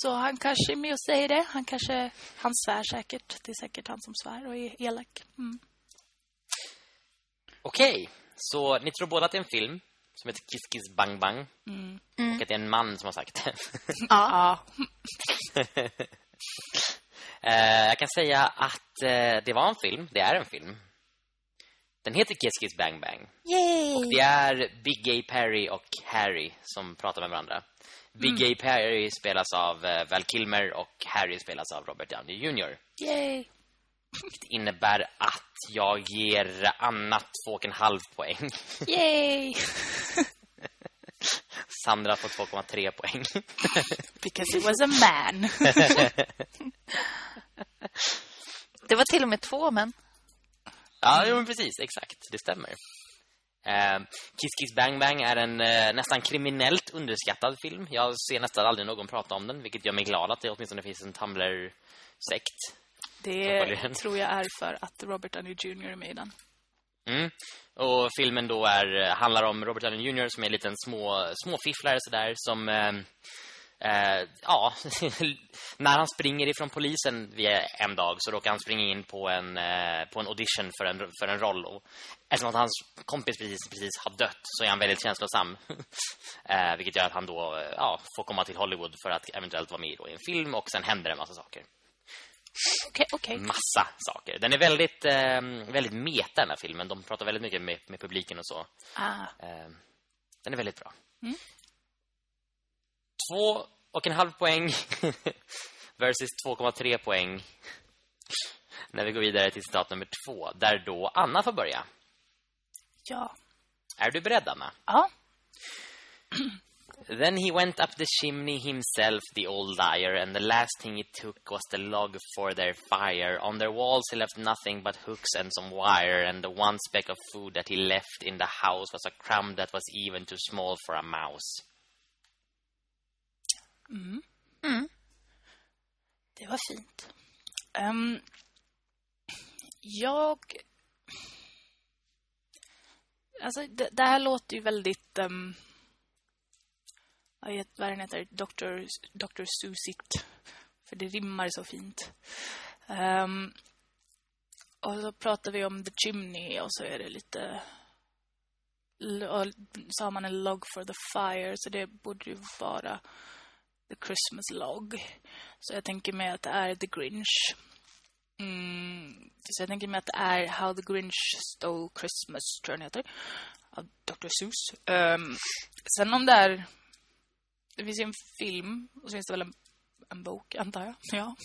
Så han kanske är med och säger det. Han kanske, han svär säkert. Det är säkert han som svär och är elak. Mm. Okej, så ni tror båda att det är en film som heter Kiss Kiss Bang Bang Mm. och att det är en man som har sagt det. Ja. Eh, jag kan säga att eh, det var en film, det är en film. Den heter Kiss Kiss Bang Bang. Yay! Det är Big Gay Perry och Harry som pratar med varandra. Big Gay Perry spelas av eh, Val Kilmer och Harry spelas av Robert Downey Jr. Yay! Det innebär att jag ger Anna två och en halv poäng. Yay! Sandra får 2,3 poäng. Because it was a man. Det var till och med två män. Ja, jo, men precis. Exakt. Det stämmer. Eh, Kiss Kiss Bang Bang är en eh, nästan kriminellt underskattad film. Jag ser nästan aldrig någon prata om den, vilket gör mig glad att det åtminstone finns en Tumblr-sekt. Det tror jag är för att Robert Downey Jr. är med i den. Mm. Och filmen då är, handlar om Robert Downey Jr. som är en liten små, små fifflare sådär som... Eh, eh, ja, när han springer ifrån polisen via en dag så råkar han springa in på en, eh, på en audition för en, för en roll. Och eftersom att hans kompis precis, precis har dött så är han väldigt känslosam. eh, vilket gör att han då eh, ja, får komma till Hollywood för att eventuellt vara med i en film och sen händer en massa saker. Okej, okej. Massa saker. Den är väldigt, eh, väldigt meta den här filmen. De pratar väldigt mycket med, med publiken och så. Ah, Eh, den är väldigt bra. Mm. Två och en halv poäng versus 2,3 poäng när vi går vidare till citat nummer två, där då Anna får börja. ja. Är du beredd, Anna? Ja. Then he went up the chimney himself, the old liar, and the last thing he took was the log for their fire. On their walls he left nothing but hooks and some wire, and the one speck of food that he left in the house was a crumb that was even too small for a mouse. Mm. Mm. Det var fint. Um, jag... Alltså, det, det här låter ju väldigt... Um, vad heter vad den heter? Dr. Dr. Susit. För det rimmar så fint. Um, och så pratar vi om The Chimney och så är det lite... och Så har man en log for the fire, så det borde ju vara The Christmas Log. Så jag tänker mig att det är The Grinch. Mm, så jag tänker mig att det är How the Grinch Stole Christmas, tror jag den heter. Av Dr. Seuss. Um, sen om det är... Det finns ju en film och så finns det väl en, en bok, antar jag. Ja.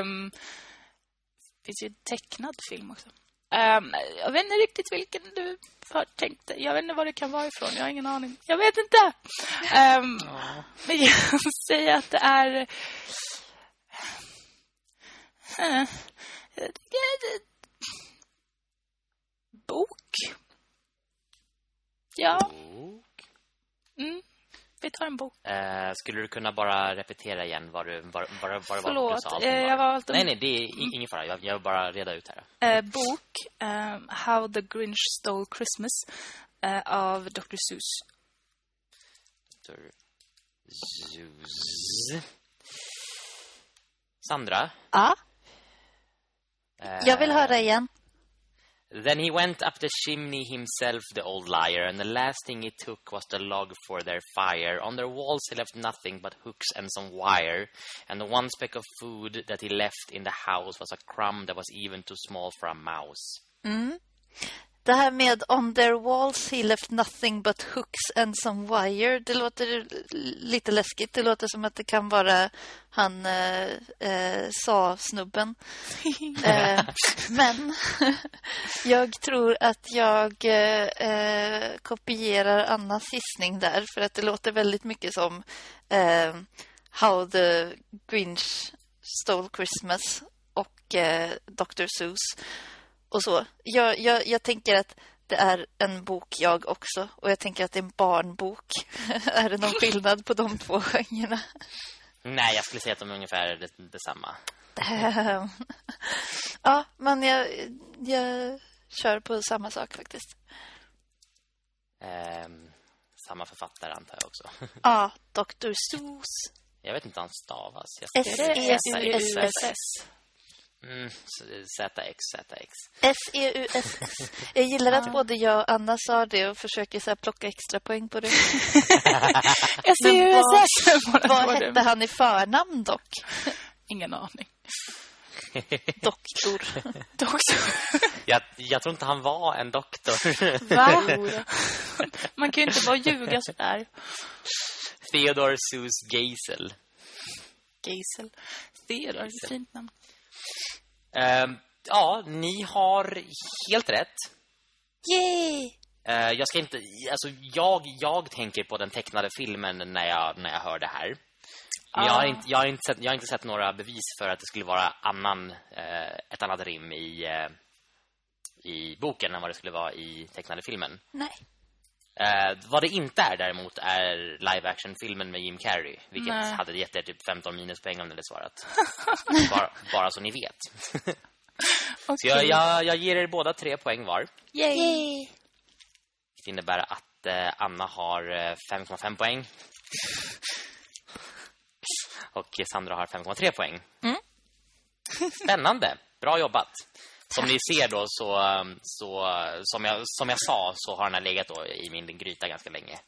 Um, det finns ju en tecknad film också. Ehm, jag vet inte riktigt vilken du har tänkt dig. Jag vet inte vad det kan vara ifrån. Jag har ingen aning. Jag vet inte. Ehm, men jag säger att det är... Eh, Bok? Ja. Oh. Mm. Vi tar en bok. Eh, skulle du kunna bara repetera igen vad du, vad, vad, vad, vad Förlåt, du sa? eh, jag var alltid- Nej, nej, det är ingen fara. Jag, jag vill bara reda ut här. Eh, bok eh, How the Grinch Stole Christmas eh, av Dr. Seuss. Dr. Zeus. Sandra? Ja, eh, jag vill höra igen. Then he went up the chimney himself, the old liar, and the last thing he took was the log for their fire. On their walls he left nothing but hooks and some wire, and the one speck of food that he left in the house was a crumb that was even too small for a mouse. Mm-hmm. Det här med on their walls he left nothing but hooks and some wire. Det låter lite läskigt. Det låter som att det kan vara han eh, eh, sa snubben. eh, men jag tror att jag eh, eh, kopierar Annas gissning där. För att det låter väldigt mycket som eh, How the Grinch Stole Christmas och Dr. Seuss och så. Jag, jag, jag tänker att det är en bok jag också. Och jag tänker att det är en barnbok. är det någon skillnad på de två genrerna? Nej, jag skulle säga att de är ungefär det, detsamma. Ja, men jag, jag kör på samma sak faktiskt. Ehm, samma författare antar jag också. Ja, Dr. Seuss. Jag vet inte hur han stavas. Jag S- ska... E- S-U-S-S. Mm, ZX, ZX. S-E-U-S-S. Jag gillar att både jag och Anna sa det och försöker så här plocka extra poäng på det. Var det- Vad hette han i förnamn dock? Ingen aning. Doktor. Doktor. Jag, jag tror inte han var en doktor. Va? Man kan ju inte bara ljuga sådär. Theodore Seuss Geisel. Geisel. Theodor, ett fint namn. Ehm, ja, ni har helt rätt. Yay! Eh, jag ska inte... Alltså, jag, jag tänker på den tecknade filmen när jag, när jag hör det här. Men Jag, har Ah. inte, jag, har inte sett, jag har inte sett några bevis för att det skulle vara annan, eh, ett annat rim i, eh, i boken än vad det skulle vara i tecknade filmen. Nej. Eh, vad det inte är däremot är live-action-filmen med Jim Carrey. Vilket Nej. hade gett er typ 15 minuspoäng om ni hade svarat. bara, bara så ni vet. Så jag, jag, jag ger er båda tre poäng var. Yay! Vilket innebär att eh, Anna har eh, 5,5 poäng. Och Sandra har 5,3 poäng. Mm. Spännande. Bra jobbat. Som ni ser då så, um, så som, jag, som jag sa så har den här legat då i min gryta ganska länge.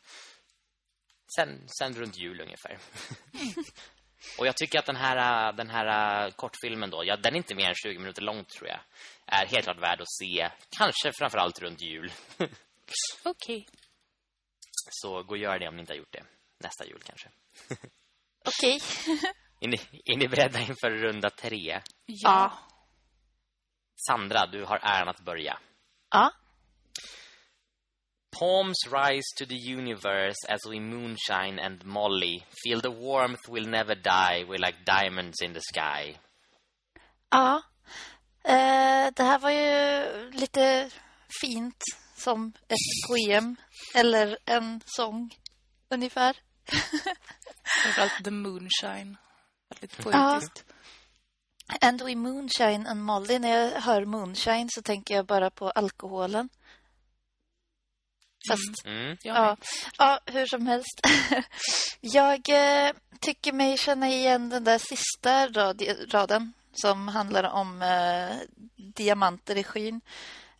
Sen, sen runt jul ungefär. Och jag tycker att den här, äh, den här äh, kortfilmen då, ja, den är inte mer än 20 minuter lång tror jag. Är helt klart värd att se. Kanske framförallt runt jul. Okej. Så gå och gör det om ni inte har gjort det. Nästa jul kanske. Okej. Är ni, är ni beredda inför runda tre? Ja. Sandra, du har äran att börja. Ja. Palms rise to the universe as we moonshine and Molly. Feel the warmth will never die. We're like diamonds in the sky. Ja. Eh, det här var ju lite fint som ett poem eller en sång ungefär. Framförallt The Moonshine. Väldigt poetiskt. And we moonshine and Molly. När jag hör moonshine så tänker jag bara på alkoholen. Fast Mm. Jag Ja, ja, hur som helst. Jag eh, tycker mig känna igen den där sista rad- raden som handlar om eh, diamanter i skyn.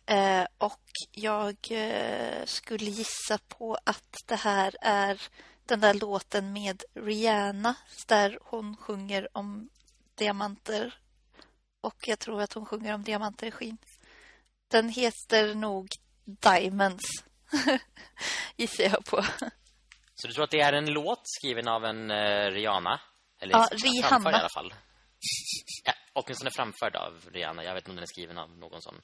Eh, och jag eh, skulle gissa på att det här är den där låten med Rihanna där hon sjunger om diamanter. Och jag tror att hon sjunger om diamanter i skyn. Den heter nog Diamonds. Gissar jag på. Så du tror att det är en låt skriven av en uh, Rihanna? Eller Ja, Rihanna. i alla fall. Ja, åtminstone framförd av Rihanna. Jag vet inte om den är skriven av någon sån.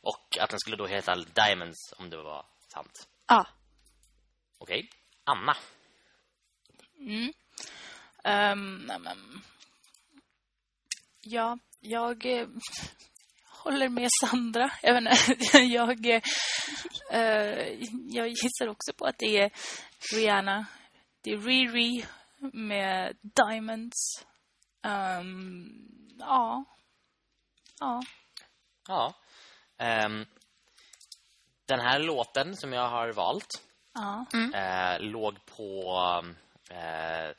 Och att den skulle då heta Diamonds om det var sant. Ja. Okej. Anna. Ehm, nej, men... Ja, jag eh, håller med Sandra. Jag, inte, jag, eh, jag gissar också på att det är Rihanna. det är Riri med Diamonds. Um, ja. Ja. Ja. Ehm, den här låten som jag har valt Ja. eh, låg på eh,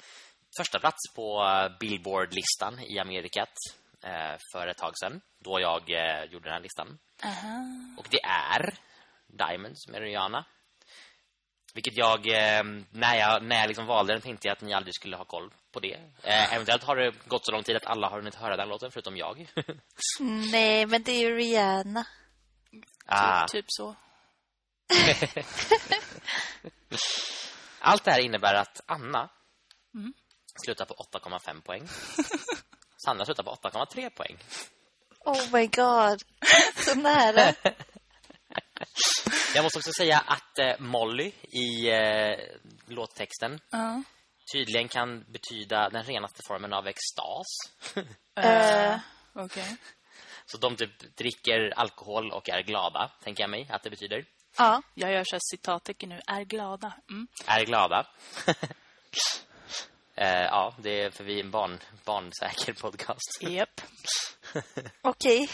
första plats på Billboard-listan i Amerikat eh, för ett tag sedan då jag eh, gjorde den här listan. Aha. Och det är Diamonds med Rihanna. Vilket jag, eh, när jag, när jag liksom valde den tänkte jag att ni aldrig skulle ha koll på det. Eh, eventuellt har det gått så lång tid att alla har hunnit höra den låten förutom jag. Nej, men det är ju Rihanna. ah. Typ, typ så. Allt det här innebär att Anna Mm. slutar på 8,5 poäng. Sanna slutar på 8,3 poäng. Oh my god. Så nära. Jag måste också säga att eh, Molly i eh, låttexten Ja. tydligen kan betyda den renaste formen av extas. Eh, Okej. Så de typ dricker alkohol och är glada, tänker jag mig att det betyder. Ja. Jag gör så här citattecken nu. Är glada. Mm. Är glada. Eh, ja, det är för vi är en barn, barnsäker podcast. Japp. Okej.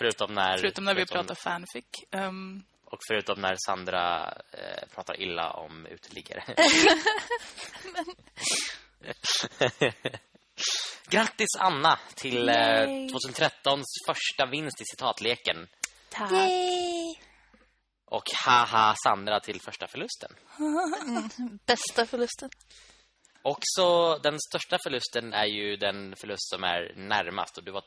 Förutom när, Förutom när vi förutom- pratar fanfic. Um, Och förutom när Sandra eh, pratar illa om uteliggare. Grattis Anna till eh, Yay. 2013s första vinst i citatleken. tack. Yay. Och haha Sandra till första förlusten. Bästa förlusten. Också den största förlusten är ju den förlust som är närmast och du var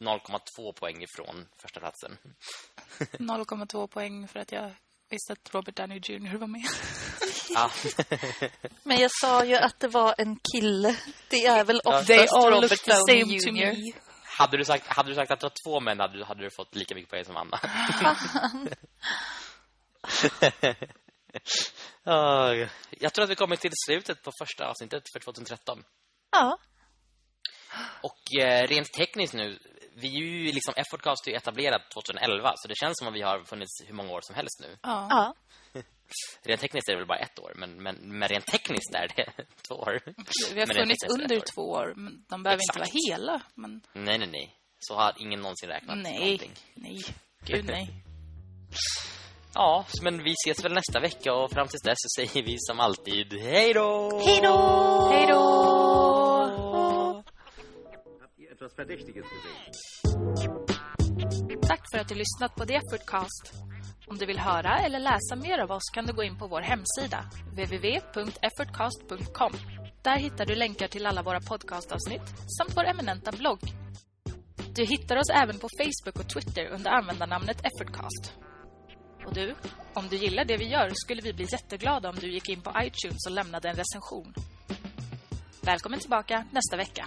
0,2 poäng ifrån första platsen. 0,2 poäng för att jag visste att Robert Downey Jr. var med. Ja. Men jag sa ju att det var en kille. Det är väl Ja, oftast They all Robert look the same to Jr. me. hade, du sagt, hade du sagt att det var två män hade du, hade du fått lika mycket poäng som Anna. Ja, jag tror att vi kommer till slutet på första avsnittet för 2013. Ja. Och eh, rent tekniskt nu, vi är ju liksom, Effortcast är ju etablerat 2011 så det känns som att vi har funnits hur många år som helst nu. Ja. Ja. Rent tekniskt är det väl bara ett år, men, men, men rent tekniskt är det två år. Vi har funnits under år. två år. Men de behöver Exakt. inte vara hela. Men Nej, nej, nej. Så har ingen någonsin räknat nej, någonting. nej. Gud nej. Ja, men vi ses väl nästa vecka och fram tills dess så säger vi som alltid hej då! Hej då! Hej då! Tack för att du lyssnat på The Effortcast. Om du vill höra eller läsa mer av oss kan du gå in på vår hemsida www.effortcast.com. Där hittar du länkar till alla våra podcastavsnitt samt vår eminenta blogg. Du hittar oss även på Facebook och Twitter under användarnamnet Effortcast. Och du, om du gillar det vi gör skulle vi bli jätteglada om du gick in på iTunes och lämnade en recension. Välkommen tillbaka nästa vecka.